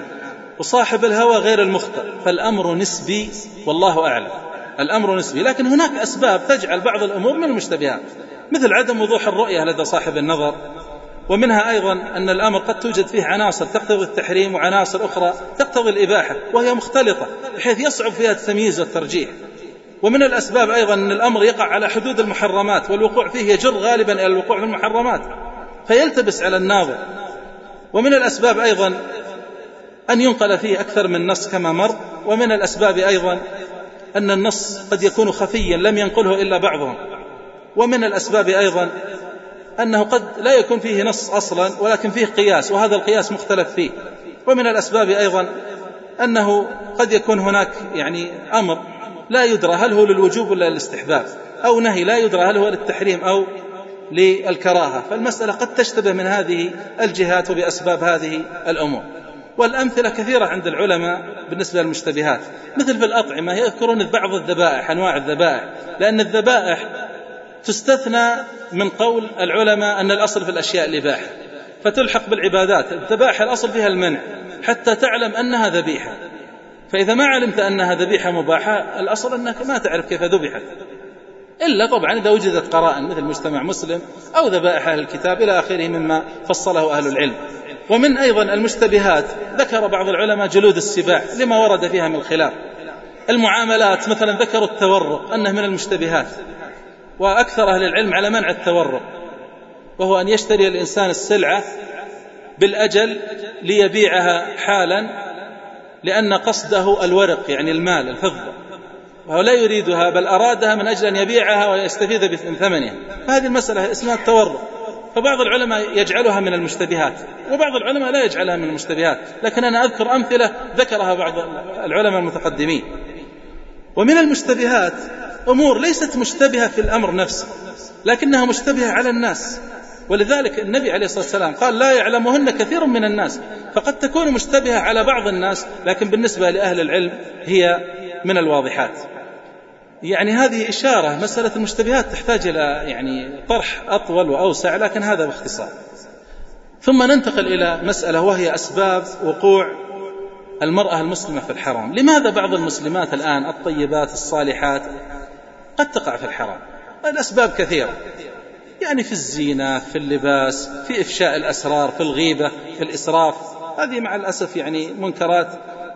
وصاحب الهوى غير المخطئ فالأمر نسبي والله أعلم. الأمر نسبي لكن هناك أسباب تجعل بعض الأمور من المشتبهات مثل عدم وضوح الرؤية لدى صاحب النظر ومنها أيضا أن الأمر قد توجد فيه عناصر تقتضي التحريم وعناصر أخرى تقتضي الإباحة وهي مختلطة بحيث يصعب فيها التمييز والترجيح. ومن الأسباب أيضا أن الأمر يقع على حدود المحرمات والوقوع فيه يجر غالبا إلى الوقوع في المحرمات فيلتبس على الناظر. ومن الأسباب أيضا أن ينقل فيه أكثر من نص كما مر ومن الأسباب أيضا أن النص قد يكون خفيا لم ينقله إلا بعضهم. ومن الأسباب أيضا أنه قد لا يكون فيه نص أصلا ولكن فيه قياس وهذا القياس مختلف فيه. ومن الأسباب أيضا أنه قد يكون هناك يعني أمر لا يدرى هل هو للوجوب ولا للاستحباب أو نهي لا يدرى هل هو للتحريم أو للكراهة. فالمسألة قد تشتبه من هذه الجهات وبأسباب هذه الأمور. والأمثلة كثيرة عند العلماء بالنسبة للمشتبهات. مثل في الأطعمة يذكرون بعض الذبائح أنواع الذبائح. لأن الذبائح تستثنى من قول العلماء أن الأصل في الأشياء الإباحة. فتلحق بالعبادات. الذبائح الأصل فيها المنع حتى تعلم أنها ذبيحة. فإذا ما علمت أنها ذبيحة مباحة الأصل أنك ما تعرف كيف ذبحت. إلا طبعا إذا وجدت قرائن مثل مجتمع مسلم أو ذبائح أهل الكتاب إلى آخره مما فصله أهل العلم. ومن أيضا المشتبهات. ذكر بعض العلماء جلود السباع لما ورد فيها من الخلاف. المعاملات مثلا ذكروا التورق أنه من المشتبهات. وأكثر أهل العلم على منع التورق وهو أن يشتري الإنسان السلعة بالأجل ليبيعها حالا لأن قصده الورق يعني المال الفضة. وهو لا يريدها بل أرادها من أجل أن يبيعها ويستفيد من ثمنها فهذه المسألة اسمها التورق. فبعض العلماء يجعلها من المشتبهات وبعض العلماء لا يجعلها من المشتبهات لكن أنا أذكر أمثلة ذكرها بعض العلماء المتقدمين. ومن المشتبهات أمور ليست مشتبهة في الأمر نفسه لكنها مشتبهة على الناس. ولذلك النبي عليه الصلاة والسلام قال لا يعلمهن كثير من الناس. فقد تكون مشتبهة على بعض الناس لكن بالنسبة لأهل العلم هي من الواضحات. يعني هذه إشارة مسألة المشتبهات تحتاج إلى يعني طرح أطول وأوسع لكن هذا باختصار. ثم ننتقل إلى مسألة وهي أسباب وقوع المرأة المسلمة في الحرام. لماذا بعض المسلمات الآن الطيبات الصالحات قد تقع في الحرام؟ الأسباب كثيرة. يعني في الزينة في اللباس في إفشاء الأسرار في الغيبة في الإسراف. هذه مع الأسف يعني منكرات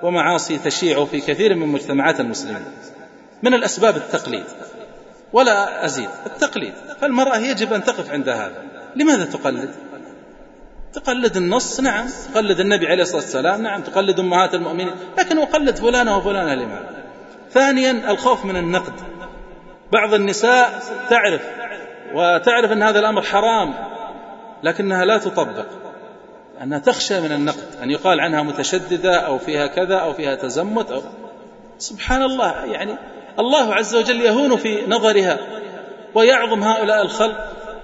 ومعاصي تشيع في كثير من مجتمعات المسلمين. من الأسباب التقليد. ولا أزيد التقليد. فالمرأة يجب أن تقف عند هذا. لماذا تقلد؟ تقلد النص نعم. تقلد النبي عليه الصلاة والسلام نعم. تقلد أمهات المؤمنين. لكن أقلد فلانة وفلانة لماذا؟ ثانيا الخوف من النقد. بعض النساء تعرف وتعرف أن هذا الأمر حرام لكنها لا تطبق. أنها تخشى من النقد. أن يقال عنها متشددة أو فيها كذا أو فيها تزمت أو سبحان الله. يعني الله عز وجل يهون في نظرها ويعظم هؤلاء الخلق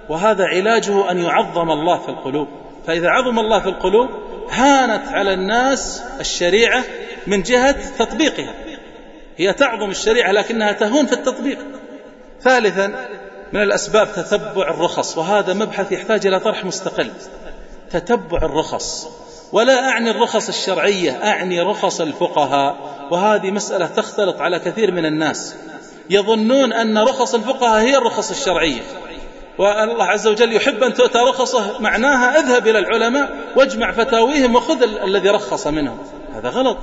وهذا علاجه أن يعظم الله في القلوب. فإذا عظم الله في القلوب هانت على الناس الشريعة من جهة تطبيقها. هي تعظم الشريعة لكنها تهون في التطبيق. ثالثا من الأسباب تتبع الرخص وهذا مبحث يحتاج إلى طرح مستقل. تتبع الرخص. ولا أعني الرخص الشرعية أعني رخص الفقهاء. وهذه مسألة تختلط على كثير من الناس. يظنون أن رخص الفقهاء هي الرخص الشرعية. والله عز وجل يحب أن تؤتى رخصه معناها اذهب إلى العلماء واجمع فتاويهم وخذ الذي رخص منهم. هذا غلط.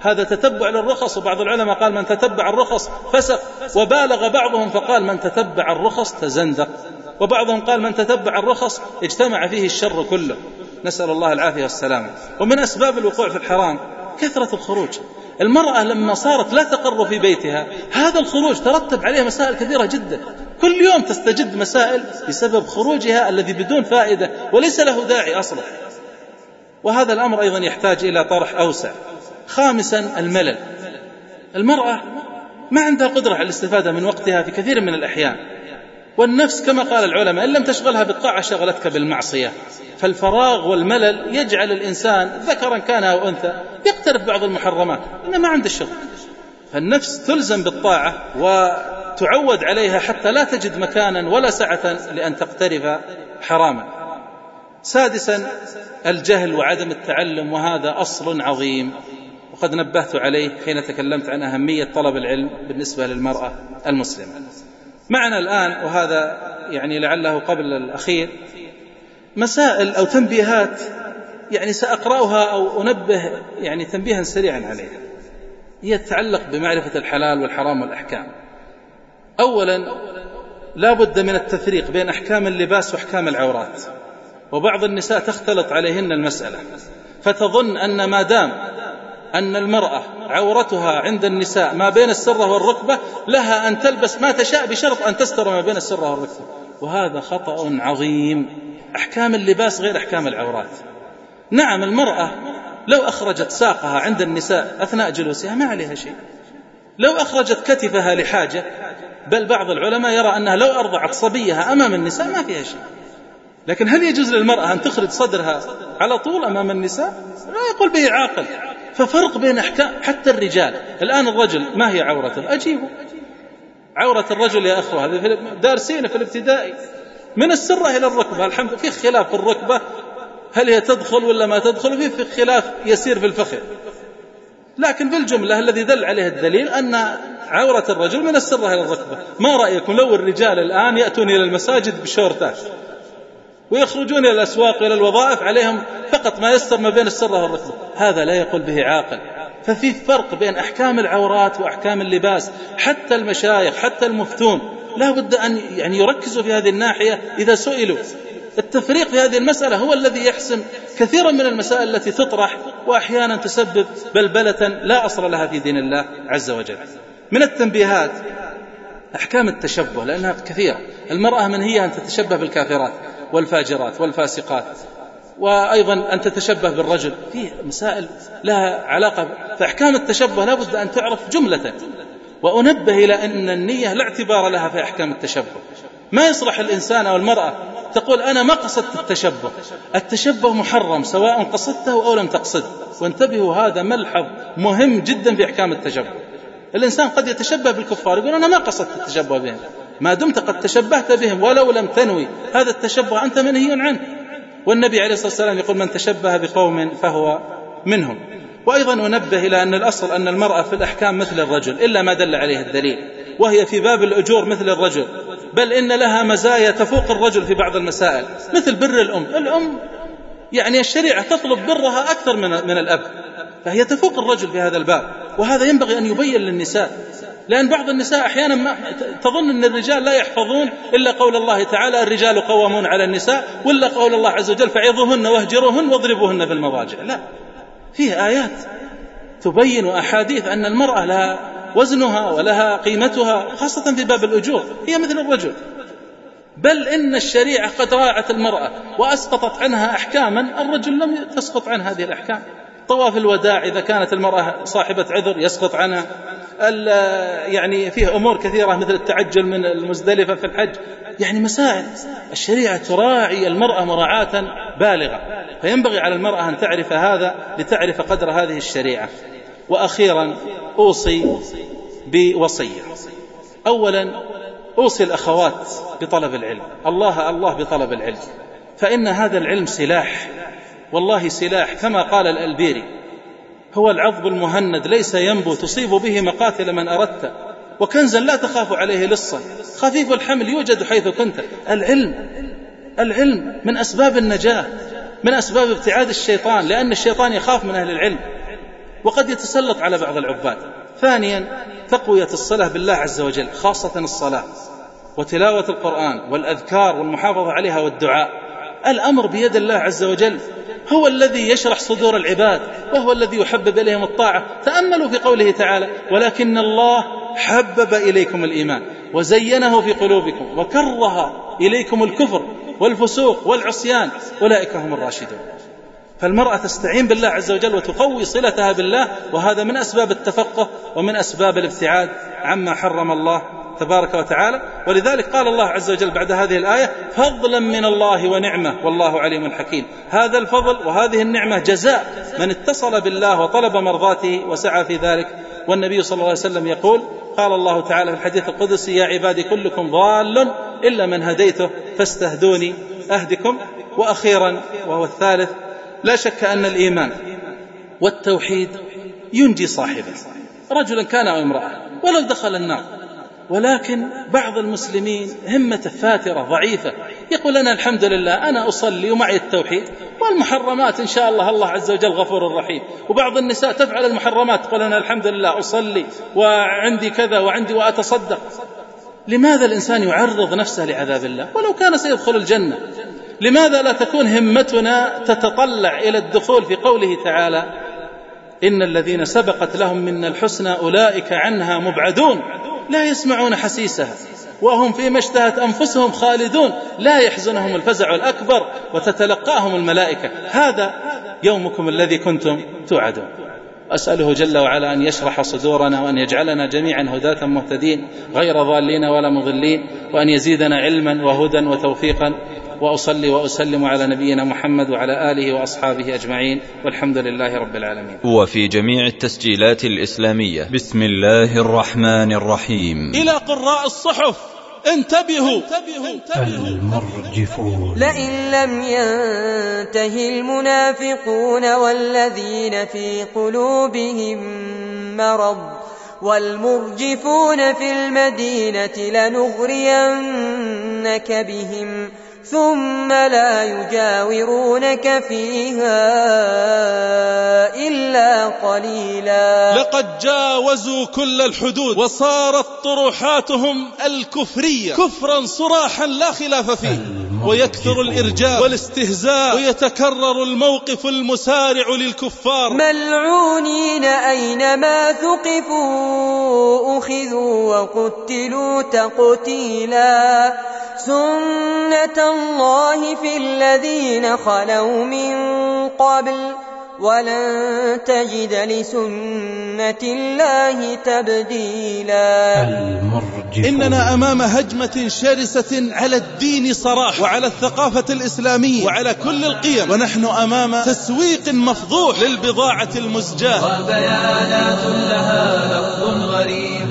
هذا تتبع للرخص. وبعض العلماء قال من تتبع الرخص فسق. وبالغ بعضهم فقال من تتبع الرخص تزندق. وبعضهم قال من تتبع الرخص اجتمع فيه الشر كله. نسأل الله العافية والسلامة ومن أسباب الوقوع في الحرام كثرة الخروج. المرأة لما صارت لا تقر في بيتها هذا الخروج ترتب عليه مسائل كثيرة جدا. كل يوم تستجد مسائل بسبب خروجها الذي بدون فائدة وليس له داعي أصلا. وهذا الأمر أيضا يحتاج إلى طرح أوسع. خامسا الملل. المرأة ما عندها قدرة على الاستفادة من وقتها في كثير من الأحيان. والنفس كما قال العلماء إن لم تشغلها بالطاعة شغلتك بالمعصية. فالفراغ والملل يجعل الإنسان ذكرا كان أو أنثى يقترف بعض المحرمات إنه ما عنده الشغل فالنفس تلزم بالطاعة وتعود عليها حتى لا تجد مكانا ولا سعة لأن تقترف حراما. سادسا الجهل وعدم التعلم وهذا أصل عظيم. وقد نبهت عليه حين تكلمت عن أهمية طلب العلم بالنسبة للمرأة المسلمة. معنا الآن وهذا يعني لعله قبل الأخير مسائل أو تنبيهات يعني سأقرأها أو أنبه يعني تنبيها سريعا عليها. هي تتعلق بمعرفة الحلال والحرام والأحكام. أولا لا بد من التفريق بين أحكام اللباس وأحكام العورات وبعض النساء تختلط عليهن المسألة فتظن أن ما دام أن المرأة عورتها عند النساء ما بين السرة والركبة لها أن تلبس ما تشاء بشرط أن تستر ما بين السرة والركبة. وهذا خطأ عظيم. أحكام اللباس غير أحكام العورات. نعم المرأة لو أخرجت ساقها عند النساء أثناء جلوسها ما عليها شيء. لو أخرجت كتفها لحاجة بل بعض العلماء يرى أنها لو أرضعت صبيها أمام النساء ما فيها شيء. لكن هل يجوز للمرأة أن تخرج صدرها على طول أمام النساء؟ لا يقول به عاقل. ففرق بين أحكام حتى الرجال. الآن الرجل ما هي عورته أجيبه. عورة الرجل يا أخوة هذه دارسين في الابتدائي. من السرة إلى الركبة؟ الحمد في خلاف في الركبة. هل هي تدخل ولا ما تدخل؟ في خلاف يسير في الفخذ. لكن بالجملة الذي دل عليه الدليل أن عورة الرجل من السرة إلى الركبة. ما رأيكم لو الرجال الآن يأتون إلى المساجد بشورتات؟ ويخرجون إلى الأسواق إلى الوظائف عليهم فقط ما يستر ما بين السرة والركبة هذا لا يقول به عاقل. ففي فرق بين أحكام العورات وأحكام اللباس حتى المشايخ حتى المفتون لا بد أن يعني يركزوا في هذه الناحية إذا سئلوا. التفريق في هذه المسألة هو الذي يحسم كثيرا من المسائل التي تطرح وأحيانا تسبب بلبلة لا أصل لها في دين الله عز وجل. من التنبيهات أحكام التشبه لأنها كثيرة. المرأة من هي أن تتشبه بالكافرات؟ والفاجرات والفاسقات. وأيضا أن تتشبه بالرجل. في مسائل لها علاقة. فأحكام التشبه لا بد أن تعرف جملة وأنبه إلى أن النية لا اعتبار لها في أحكام التشبه. ما يصلح الإنسان أو المرأة تقول أنا ما قصدت التشبه. التشبه محرم سواء قصدته أو لم تقصده وانتبهوا هذا ملحظ مهم جدا في أحكام التشبه. الإنسان قد يتشبه بالكفار يقول أنا ما قصدت التشبه بهم. ما دمت قد تشبهت بهم ولو لم تنوي. هذا التشبه أنت منهي عنه. والنبي عليه الصلاة والسلام يقول من تشبه بقوم فهو منهم. وأيضا أنبه إلى أن الأصل أن المرأة في الأحكام مثل الرجل إلا ما دل عليه الدليل. وهي في باب الأجور مثل الرجل. بل إن لها مزايا تفوق الرجل في بعض المسائل. مثل بر الأم. الأم يعني الشريعة تطلب برها أكثر من, من الأب. فهي تفوق الرجل في هذا الباب. وهذا ينبغي أن يبين للنساء. لأن بعض النساء أحيانا ما تظن أن الرجال لا يحفظون إلا قول الله تعالى الرجال قوامون على النساء ولا قول الله عز وجل فعظوهن واهجروهن واضربوهن في المضاجع. لا. فيه آيات تبين أحاديث أن المرأة لها وزنها ولها قيمتها خاصة في باب الأجور. هي مثل الرجل. بل إن الشريعة قد راعت المرأة وأسقطت عنها أحكاما الرجل لم تسقط عن هذه الأحكام. طواف الوداع إذا كانت المرأة صاحبة عذر يسقط عنها. يعني فيه أمور كثيرة مثل التعجل من المزدلفة في الحج. يعني مسائل. الشريعة تراعي المرأة مراعاة بالغة. فينبغي على المرأة أن تعرف هذا لتعرف قدر هذه الشريعة. وأخيرا أوصي بوصية. أولا أوصي الأخوات بطلب العلم. الله الله بطلب العلم. فإن هذا العلم سلاح. والله سلاح كما قال الألبيري. هو العضب المهند ليس ينبو تصيب به مقاتل من أردت. وكنزا لا تخاف عليه لصا خفيف الحمل يوجد حيث كنت. العلم العلم من أسباب النجاة من أسباب ابتعاد الشيطان لأن الشيطان يخاف من أهل العلم. وقد يتسلط على بعض العباد. ثانيا تقوية الصلة بالله عز وجل خاصة الصلاة. وتلاوة القرآن والأذكار والمحافظة عليها والدعاء. الأمر بيد الله عز وجل. هو الذي يشرح صدور العباد وهو الذي يحبب إليهم الطاعة. تأملوا في قوله تعالى ولكن الله حبب إليكم الإيمان وزينه في قلوبكم وكره إليكم الكفر والفسوق والعصيان. أولئك هم الراشدون. فالمرأة تستعين بالله عز وجل وتقوي صلتها بالله وهذا من أسباب التفقه ومن أسباب الابتعاد عما حرم الله تبارك وتعالى. ولذلك قال الله عز وجل بعد هذه الآية فضلا من الله ونعمة والله عليم حكيم. هذا الفضل وهذه النعمة جزاء من اتصل بالله وطلب مرضاته وسعى في ذلك. والنبي صلى الله عليه وسلم يقول قال الله تعالى في الحديث القدسي يا عبادي كلكم ضال إلا من هديته فاستهدوني أهدكم وأخيرا وهو الثالث. لا شك أن الإيمان والتوحيد ينجي صاحبه. رجلا كان أو امرأة ولو دخل النار. ولكن بعض المسلمين همته فاترة ضعيفة. يقول أنا الحمد لله أنا أصلي ومعي التوحيد. والمحرمات إن شاء الله الله عز وجل غفور رحيم. وبعض النساء تفعل المحرمات تقول أنا الحمد لله أصلي وعندي كذا وعندي وأتصدق. لماذا الإنسان يعرض نفسه لعذاب الله؟ ولو كان سيدخل الجنة. لماذا لا تكون همتنا تتطلع إلى الدخول في قوله تعالى إن الذين سبقت لهم منا الحسنى أولئك عنها مبعدون لا يسمعون حسيسها وهم فيما اشتهت أنفسهم خالدون لا يحزنهم الفزع الأكبر وتتلقاهم الملائكة هذا يومكم الذي كنتم توعدون أسأله جل وعلا أن يشرح صدورنا وأن يجعلنا جميعا هداة مهتدين غير ضالين ولا مضلين وأن يزيدنا علما وهدى وتوفيقا وأصلي وأسلم على نبينا محمد وعلى آله وأصحابه أجمعين والحمد لله رب العالمين. وفي جميع التسجيلات الإسلامية بسم الله الرحمن الرحيم. إلى قراء الصحف انتبهوا المرجفون لئن لم ينته المنافقون والذين في قلوبهم مرض والمرجفون في المدينة لنغرينك بهم ثم لا يجاورونك فيها إلا قليلا. لقد جاوزوا كل الحدود وصارت طروحاتهم الكفرية. كفرا صراحا لا خلاف فيه. ويكثر الإرجاء والاستهزاء ويتكرر الموقف المسارع للكفار. ملعونين أينما ثقفوا أخذوا وقتلوا تقتيلا. سنة الله في الذين خلوا من قبل ولن تجد لسنة الله تبديلا. المرجفون. إننا أمام هجمة شرسة على الدين صراح وعلى الثقافة الإسلامية وعلى كل القيم. ونحن أمام تسويق مفضوح للبضاعة المزجاة. وبيانات لها لفظ غريب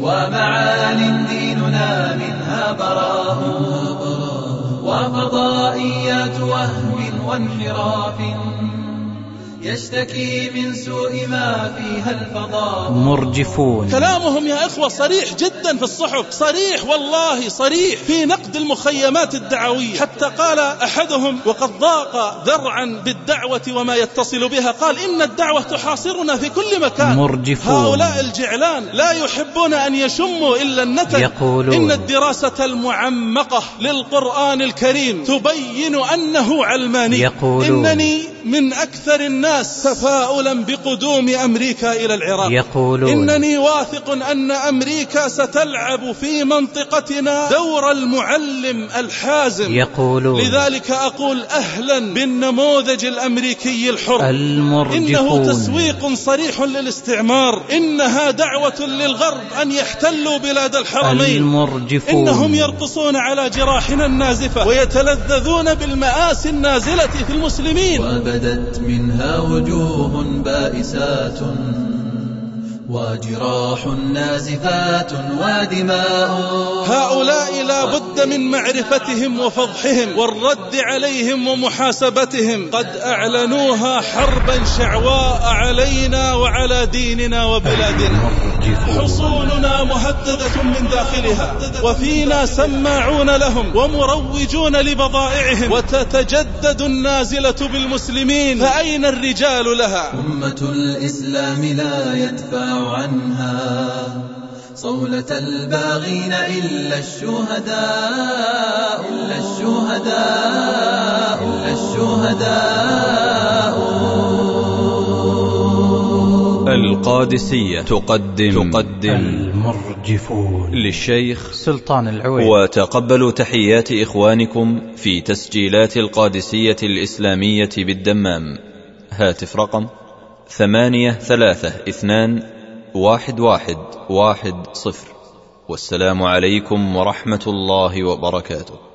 ومعان ديننا منها براه وفضائيات وهم وانحراف. يشتكي من سوء ما فيها الفضاء. مرجفون. كلامهم يا إخوة صريح جدا في الصحف. صريح والله صريح. في نقد المخيمات الدعوية. حتى قال أحدهم وقد ضاق ذرعا بالدعوة وما يتصل بها. قال إن الدعوة تحاصرنا في كل مكان. مرجفون. هؤلاء الجعلان لا يحبون أن يشموا إلا النتن يقولون. إن الدراسة المعمقة للقرآن الكريم تبين أنه علماني. يقولون. إنني من أكثر الناس تفاؤلا بقدوم أمريكا إلى العراق. يقولون إنني واثق أن أمريكا ستلعب في منطقتنا دور المعلم الحازم. يقولون لذلك أقول أهلا بالنموذج الأمريكي الحر. المرجفون. إنه تسويق صريح للاستعمار. إنها دعوة للغرب أن يحتلوا بلاد الحرمين. المرجفون. إنهم يرقصون على جراحنا النازفة ويتلذذون بالمآسي النازلة في المسلمين. وبدت منها وجوه بائسات. وجراح نازفات ودماء. هؤلاء لا بد من معرفتهم وفضحهم والرد عليهم ومحاسبتهم. قد أعلنوها حربا شعواء علينا وعلى ديننا وبلادنا. حصوننا مهددة من داخلها. وفينا سماعون لهم ومروجون لبضائعهم. وتتجدد النازلة بالمسلمين. فأين الرجال لها؟ أمة الإسلام لا يدفع عنها صولة الباغين إلا الشهداء إلا الشهداء إلا الشهداء. القادسية تقدم تقدم. المرجفون. للشيخ سلطان العويد وتقبلوا تحيات إخوانكم في تسجيلات القادسية الإسلامية بالدمام. هاتف رقم ثمانية ثلاثة اثنان واحد واحد واحد صفر. والسلام عليكم ورحمة الله وبركاته.